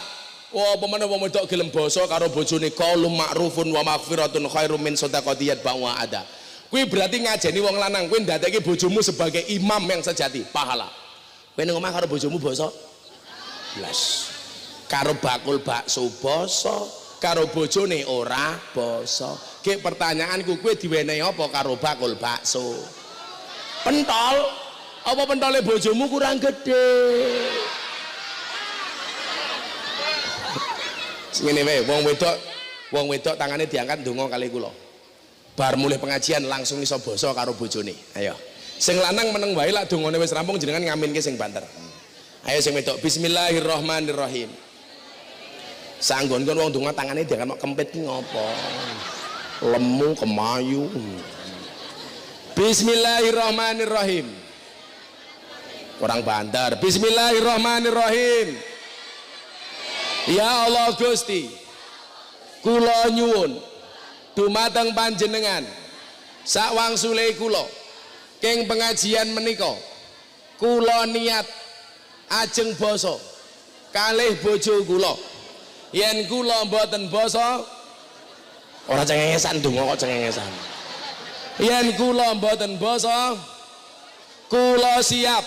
Wah, apa mana wong wedok gelem basa karo bojone qaulun ma'rufun wa maghfiratun khairum min shadaqatiyat ba'wa ada. Kuwi berarti ngajeni wong lanang, kuwi ndadekke bojomu sebagai imam yang sejati, pahala. Kowe ning omah karo bojomu basa? Blas. Karo bakul bakso basa, karo bojone ora basa. Ki pertanyaanku kowe diwenehi apa karo bakul bakso? Pentol. Apa pentole bojomu kurang gede? Ngene wae wong wedok wong wedok tangane diangkat ndonga kali kula bar mulai pengajian langsung iso basa karo bojone. Ayo. Sing lanang meneng wae lak dongane wis rampung jenengan ngaminke sing banter. Ayo sing wedok bismillahirrahmanirrahim sanggon kon wong donga tangane kok kempit ngopo? Lemu kemayu. Bismillahirrahmanirrahim. Kurang banter Bismillahirrahmanirrahim. Ya Allah Gusti kula nyuwun dumateng panjenengan. Sak wangsule kula keng pengajian menika kula niat ajeng basa kalih bojo kula yen kula mboten basa ora cengengesan donga kok cengengesan. yen kula mboten basa kula siap.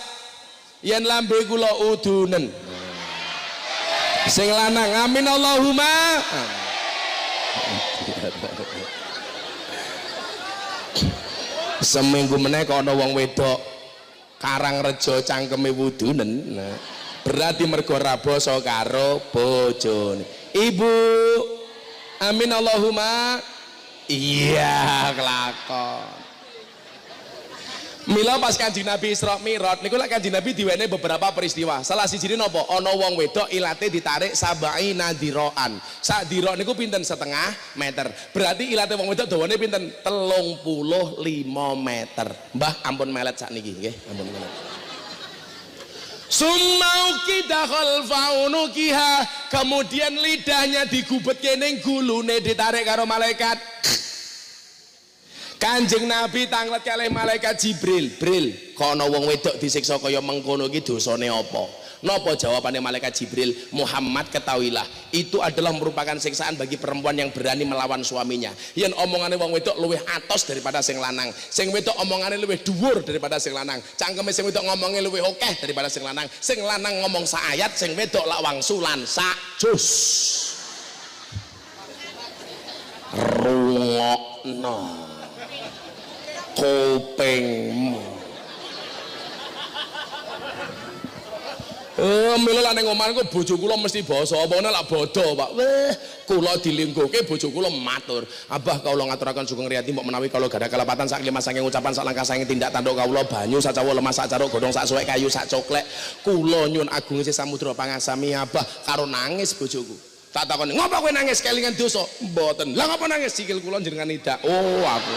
Yen lambe kula udunen. Sing lanang amin Allahumma. Seminggu meneh ana wong wedok karang rejo cangkeme wudunen. Nah, berarti mergo ra basa karo bojone ibu amin Allahumma iya kelakon Mila pas kanjeng Nabi Isra Mi'raj niku lek kanjeng Nabi diwene beberapa peristiwa. Salah sijine napa? Ana wong wedok ilate ditarik sabai nadiroan. Sak dira niku pinten setengah meter. Berarti ilate wong wedok dawane pinten? 35 meter. Mbah ampun melet sak niki ampun melet. Sumauki dakhal faunukiha kemudian lidahnya digubet kening gulune ditarik karo malaikat Kanjeng Nabi tanglet kalih malaikat Jibril, Bril, kono wong wedok disiksa kaya mengkono iki dosane apa? Napa jawabannya malaikat Jibril? Muhammad ketahuilah, itu adalah merupakan siksaan bagi perempuan yang berani melawan suaminya. Yen omongane wong wedok luwih atos daripada sing lanang. Sing wedok omongane luwih dhuwur daripada sing lanang. Cangkeme sing wedok ngomongnya luwih akeh daripada sing lanang. Sing lanang ngomong sak ayat, sing wedok lak wangsulan sak jus. Rungokno kupingmu Eh, mila lan ning omah bojo kula mesti basa apa ana lak bodo, Pak. Weh, kula dilingkuhke bojo kula matur. Abah kula ngaturaken sugeng riyati mbok menawi kula gadah kelepatan sak lima saking ucapan sak langkah saking tindak tanduk kawula banyu sak cawo lemah sak caruk godhong sak suwek kayu sak coklek. Kula nyun agung sih samudra pangasami Abah karo nangis bojoku. Tak takon, "Ngopo kowe nangis kelingan dosa?" Mboten. Lah ngopo nangis sikil kula jenengan idak. Oh, aku.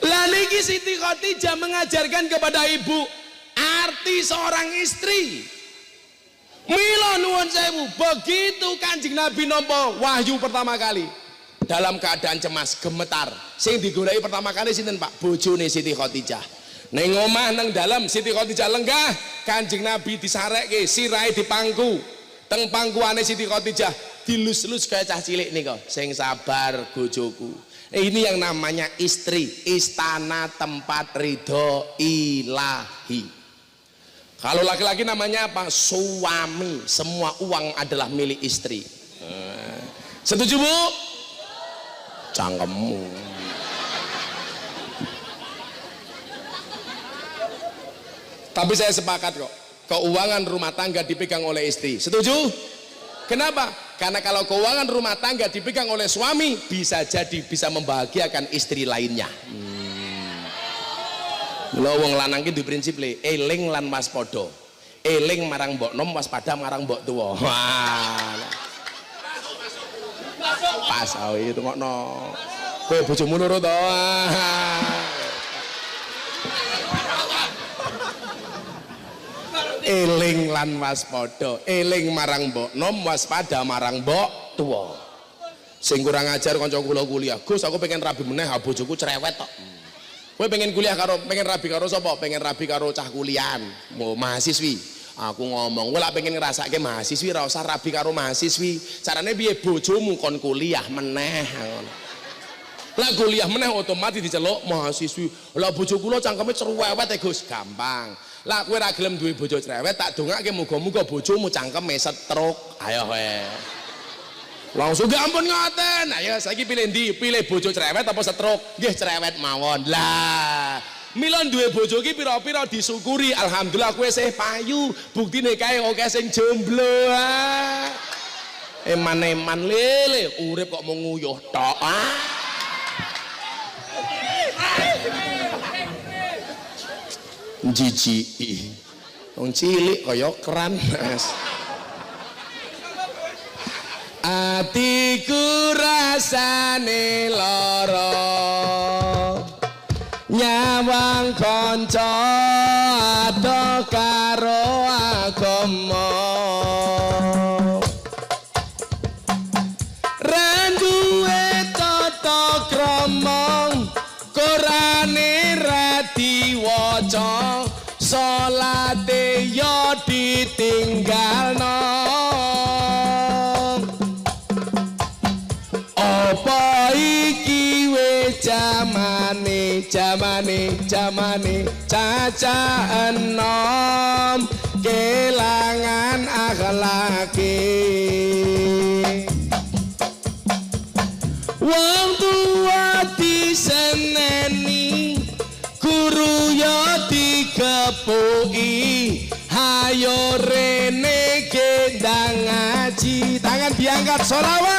Lah Siti Khotijah mengajarkan kepada ibu arti seorang istri. Mila nuwun sewu, begitu Kanjeng Nabi nampa wahyu pertama kali dalam keadaan cemas, gemetar. Sing digoleki pertama kali sinten Pak? Bojone Siti Khotijah. Ning omah nang dalam Siti Khotijah lenggah, Kanjeng Nabi disarekke, sirahe dipangku. Teng pangkuane Siti Khotijah dilus-lus kaya cah cilik nika. Sing sabar bojoku. Ini yang namanya istri, istana tempat ridho ilahi. Kalau laki-laki namanya apa? Suami. Semua uang adalah milik istri. Eh, setuju bu? Cangkemmu. Tapi saya sepakat kok. Keuangan rumah tangga dipegang oleh istri. Setuju? Kenapa? Karena kalau keuangan rumah tangga dipegang oleh suami, bisa jadi bisa membahagiakan istri lainnya. Hmm. Lo wong lanang ki prinsip le, eling lan waspada. Eling marang mbok nom waspada marang mbok tuwa. Pas awi itu ngono. Kowe bojomu nurut to. Eling lan waspada. Eling marang mbok nom waspada marang mbok tuwa sing kurang ajar kanca kula kuliah. Gus aku pengen rabi meneh bojoku cerewet tok. Kowe pengen kuliah karo pengen rabi karo sapa? Pengen rabi karo cah kuliahan. Mau mahasiswi. Aku ngomong kowe lak pengen ngrasake mahasiswi ora usah rabi karo mahasiswi. Carane piye bojomu kon kuliah meneh? Lah kuliah meneh otomatis diceluk mahasiswi. Lah bojo kula cangkeme cerewet e Gus. Gampang lah kowe ora gelem duwe bojo cerewet tak dongake muga-muga bojomu cangkeme setruk ayo kowe langsung gak ampun ngoten ayo saiki pilih ndi pilih bojo cerewet apa setruk nggih cerewet mawon lah Milon duwe bojo ki pira-pira disyukuri. Alhamdulillah kowe sih payu. Buktine kae oke sing jomblo. Eman-eman lele urip kok mau nguyuh tok. Ah. Jijiki. Wong cilik kaya keran. Atiku rasane lara nyawang kanca ado karo salate yo ditinggalno. Apa iki wis jamane jamane jamane caca enom kelangan akhlake dikepuki hayo rene gendang ngaji tangan diangkat solawat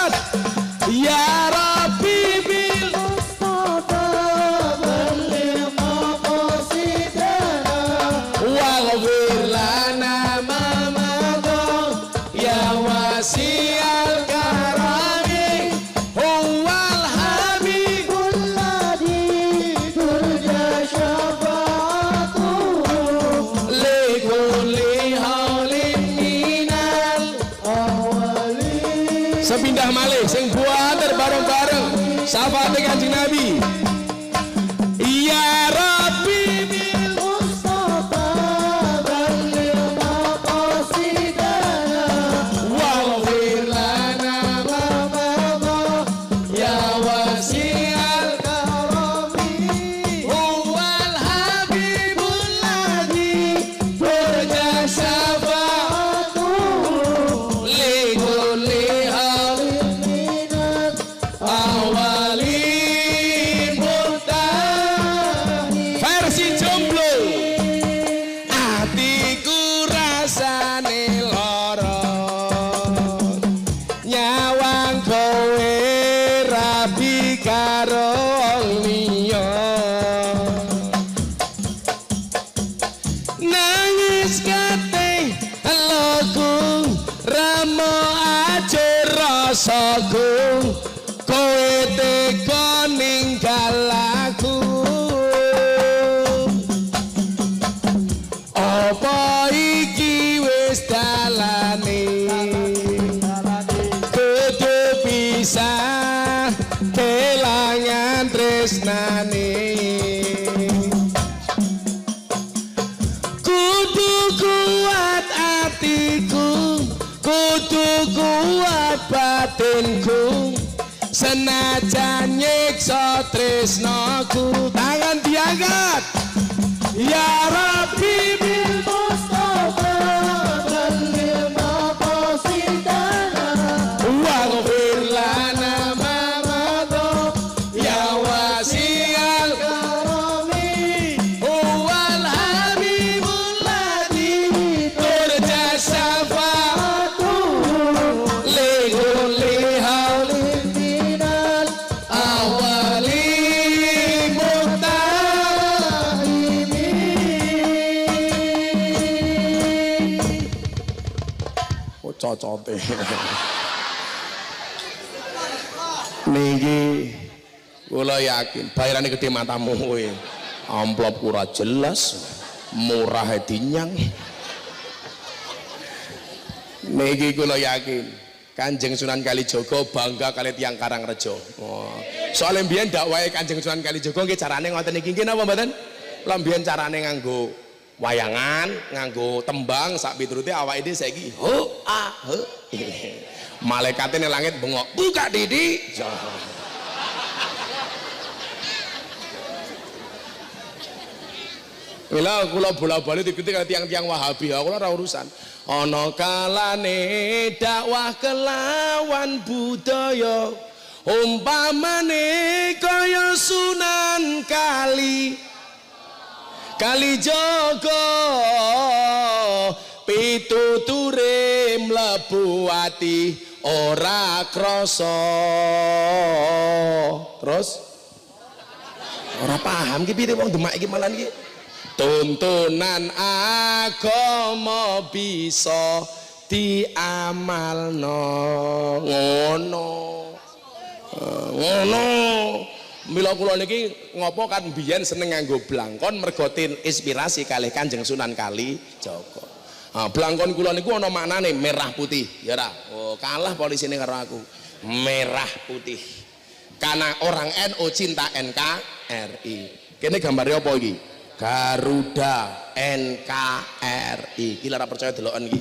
senajan nyiksa tresnaku tangan diangkat ya Rabbi bil niki kula yakin bayarane gede matamu kowe amplop ora jelas murah dinyang niki kula yakin Kanjeng Sunan Kalijogo bangga kali tiang Karangrejo. Oh. Soalnya mbiyen dakwahe Kanjeng Sunan Kalijogo nggih carane ngoten niki nggih napa mboten? Kula mbiyen carane nganggo wayangan nganggo tembang sak awak ini saiki ho a he. Malaikate ning langit bengok buka didi. Mila kula bola-bali diikuti kali tiang-tiang Wahabi, aku ora urusan. Ana kalane dakwah kelawan budaya umpamane kaya Sunan Kali Kali Jogo pituture mlebu ati ora krasa. Terus? Ora paham ki piye wong demak iki malan iki tuntunan agama bisa diamalno. Ngono. Eh, ngono mila kula niki ngopo kan biyen seneng nganggo blangkon mergo inspirasi kalih Kanjeng Sunan Kali Joko Ah, blangkon kula niku ana maknane merah putih. Ya ora? Oh kalah polisi ini karo aku. Merah putih. Karena orang NU cinta NKRI kene gambarnya apa iki? Garuda NKRI gila ora percaya deloken iki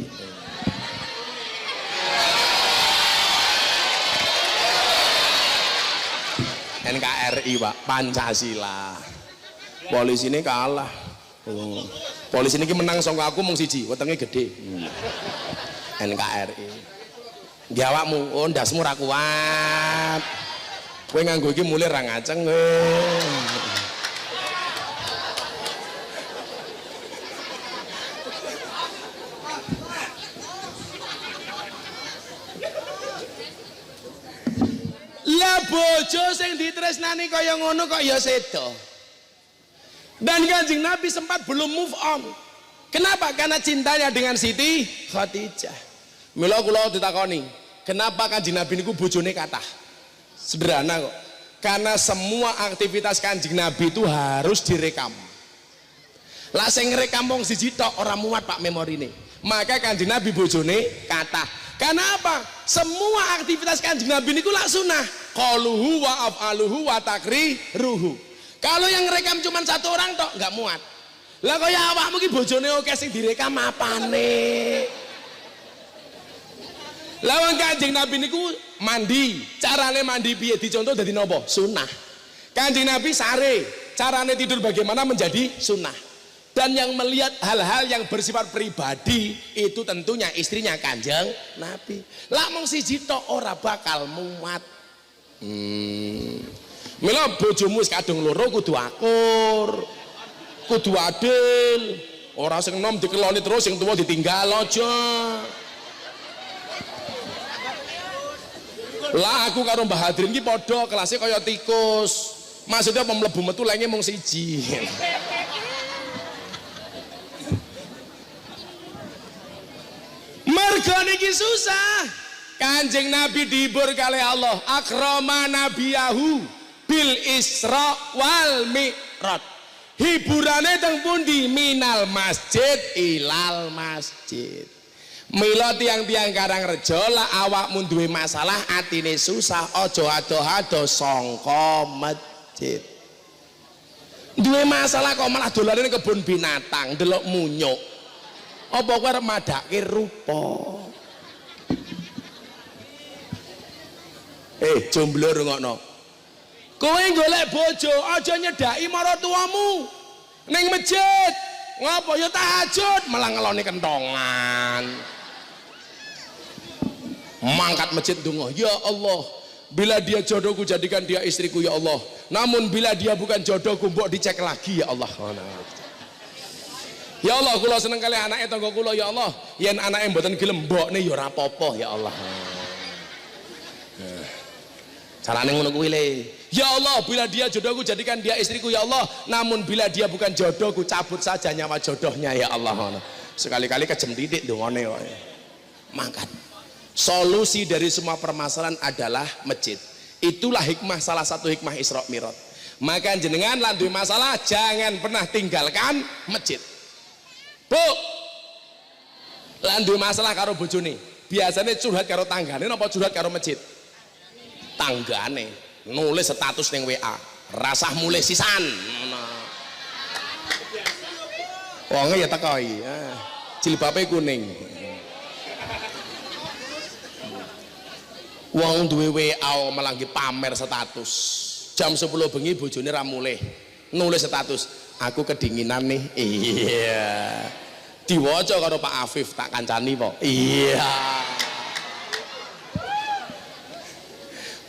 NKRI pak. Pancasila. Polisi ini kalah. Oh. polisi ini menang songko aku mung siji. Wetenge gede hmm. NKRI jawabmu oh ndasmu ra kuat. Kowe nganggo iki mulai ra ngaceng Lah bojo sing ditresnani kaya ngono kok ya sedo. Dan Kanjeng Nabi sempat belum move on. Kenapa? Karena cintanya dengan Siti Khadijah. Mila kula ditakoni, kenapa Kanjeng Nabi niku bojone kathah? Sederhana kok. Karena semua aktivitas Kanjeng Nabi itu harus direkam. Lah sing ngrekam wong siji tok ora muat Pak memorine. Maka Kanjeng Nabi bojone kathah. Karena apa? Semua aktivitas Kanjeng Nabi niku lak sunah. Qaluhu wa af'aluhu wa takriruhu. Kalau yang rekam cuma satu orang tok nggak muat. Lah kaya awakmu ki bojone oke sing direkam apane? Lawan Kanjeng Nabi niku mandi. Carane mandi piye dicontoh dadi napa? Sunah. Kanjeng Nabi sare, carane tidur bagaimana menjadi sunnah. Dan yang melihat hal-hal yang bersifat pribadi itu tentunya istrinya Kanjeng Nabi. Lah mong siji tok ora bakal muat. Hmm. Mila bojomu wis kadung loro kudu akur. Kudu adil. Ora sing nom dikeloni terus sing tuwa ditinggal aja. Lah aku karo Mbah Hadrin ki padha kelasnya kaya tikus. Maksudnya apa mlebu metu lenge mung siji. Mergo niki susah. Kanjeng Nabi dihibur kali Allah. Akrama nabiyahu bil Isra wal Mi'raj. Hiburane teng pundi minal masjid ilal masjid. Mila tiang-tiang karang rejo lah awak duwe masalah atine susah ojo ado-ado songko masjid. Duwe masalah kok malah dolane kebun binatang delok munyuk. Apa kowe arep rupa? Eh, jomblo rungokno. Kowe golek bojo, aja nyedaki maratuamu. Ning masjid. Ngapa ya tahajud malah ngeloni kentongan. Mangkat masjid donga, ya Allah, bila dia jodohku jadikan dia istriku ya Allah. Namun bila dia bukan jodohku mbok dicek lagi ya Allah. Ya Allah, kula seneng kali anake tangga kula ya Allah. Yen anake mboten gelem mbokne ya ora apa-apa ya Allah. Carane ngono kuwi. Ya Allah, bila dia jodohku jadikan dia istriku ya Allah. Namun bila dia bukan jodohku cabut saja nyawa jodohnya ya Allah. Sekali-kali kejem titik dongane kok. Mangkat. Solusi dari semua permasalahan adalah masjid. Itulah hikmah salah satu hikmah Isra Mi'raj. Maka jenengan landu masalah jangan pernah tinggalkan masjid. Bu. Landu masalah karo bojone. Biasanya curhat karo tanggane apa curhat karo masjid? Tanggane nulis status ning WA rasah mulai sisan. Wonge ya teko iki ah, jilbabe kuning. Wong duwe WA malah pamer status. Jam 10 bengi bojone ra mulih nulis status aku kedinginan nih. Iya. Diwaca karo Pak Afif tak kancani po iya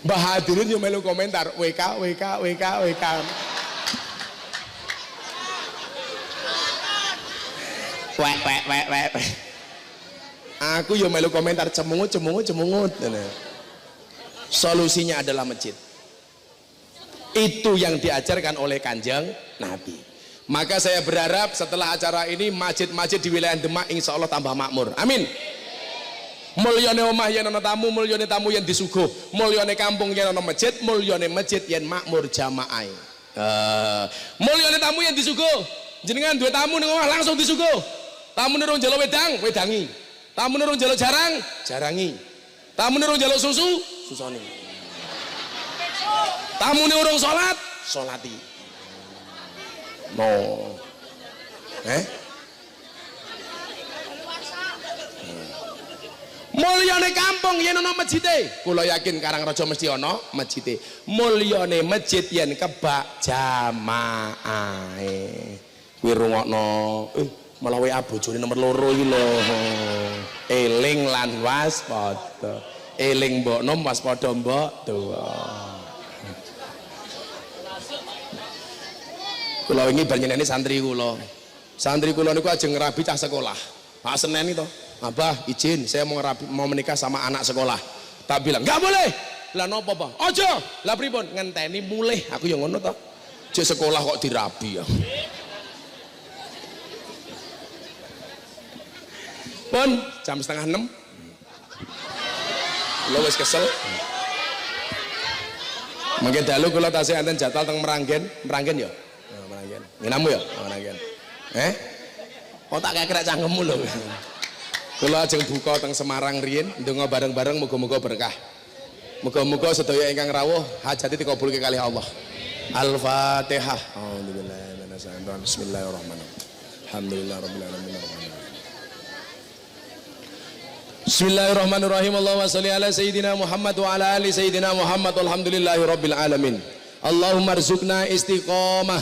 Mbah Hadirin yo melu komentar WK WK WK WK wek wek wek wek. Aku yo melu komentar cemungut cemungut cemungut. Solusinya adalah masjid. Itu yang diajarkan oleh kanjeng Nabi. Maka saya berharap setelah acara ini masjid-masjid di wilayah Demak insya Allah tambah makmur. Amin mulyane omah yen ana tamu mulyane tamu yang disuguh. Mulyane kampung yen ana masjid mulyane masjid yen makmur jamaah. Uh, mulyane tamu yang disuguh. Jenengan dua tamu ning omah langsung disuguh. Tamu nurung jalo wedang wedangi. Tamu nurung jalo jarang jarangi. Tamu nurung jalo susu susoni. Tamu nurung sholat sholati. No. Eh mulyane kampung yen ana masjide. Kula yakin Karangraja mesti ana masjide. Mulyane masjid yen kebak jamaah. Kuwi rungokno eh malah WA nomor loro iki lho. Eling lan waspada. Eling mbok nom waspada mbok tuwa. Kula wingi bar santri kula. Santri kula niku ajeng ngrabi cah sekolah. Pak Senen itu Abah izin saya mau ngerabi, mau menikah sama anak sekolah. Tak bilang nggak boleh. Lah nopo apa ojo. Lah pripun? Ngenteni mulai aku yang ngono toh. Cek sekolah kok dirabi ya. Pun jam setengah enam. Lo wis kesel? Mungkin dalu kalau tasih enten jadwal teng meranggen. Meranggen ya? Oh, meranggen. Nginamu ya? Oh, meranggen. Eh? Oh tak kayak kira cangkemmu loh Kula ajeng buka teng Semarang riyin, ndonga bareng-bareng muga-muga berkah. Muga-muga sedaya ingkang rawuh hajati dikabulke kali Allah. Al-Fatihah. Bismillahirrahmanirrahim. Alhamdulillahirabbil Bismillahirrahmanirrahim. Allahumma shalli ala sayyidina Muhammad wa ala ali sayyidina Muhammad. Alhamdulillahi rabbil alamin. Allahumma rzuqna istiqamah.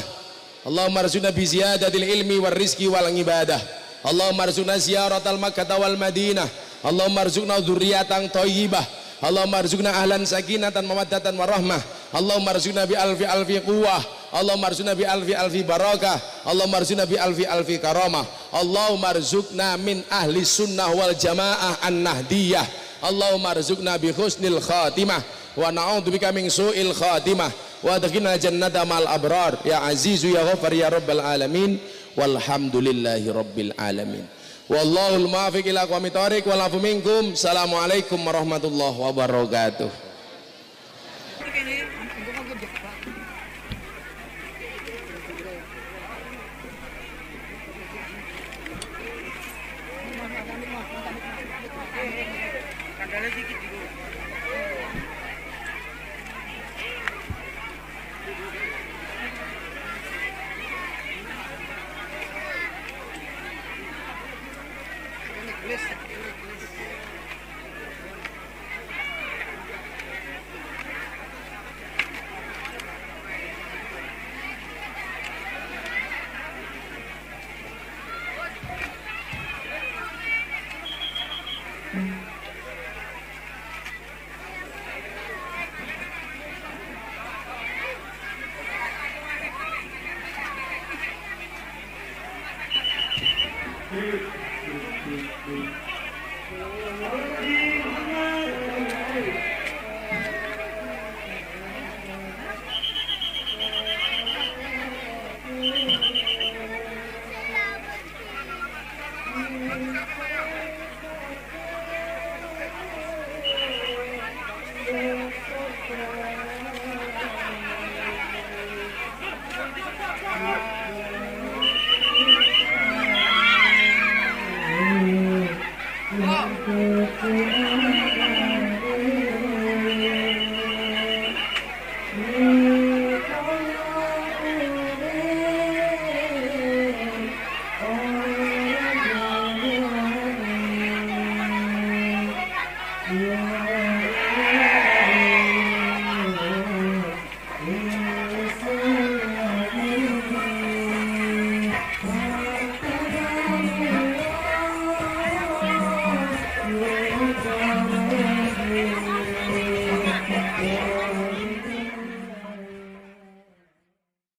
Allahumma rzuqna bi ziyadatil ilmi war rizqi wal ibadah. Allahumma arzuqna ziyaratal Makkah wal Madinah. Allahumma arzuqna dzurriatan thayyibah. Allahumma arzuqna ahlan sakinatan mawaddatan warahmah. Allahumma arzuqna bi alfi alfi quwwah. Allahumma arzuqna bi alfi alfi barakah. Allahumma arzuqna bi alfi alfi karamah. Allahumma arzuqna min ahli sunnah wal jamaah an-nahdiyah. Allahumma arzuqna bi husnil khatimah wa na'udzubika min su'il khatimah wa adkhilna jannata mal abrar ya azizu ya ghafar ya rabbal alamin walhamdulillahi rabbil alamin. Wallahul muwaffiq ila aqwamit thoriq wal afu minkum. Assalamualaikum warahmatullahi wabarakatuh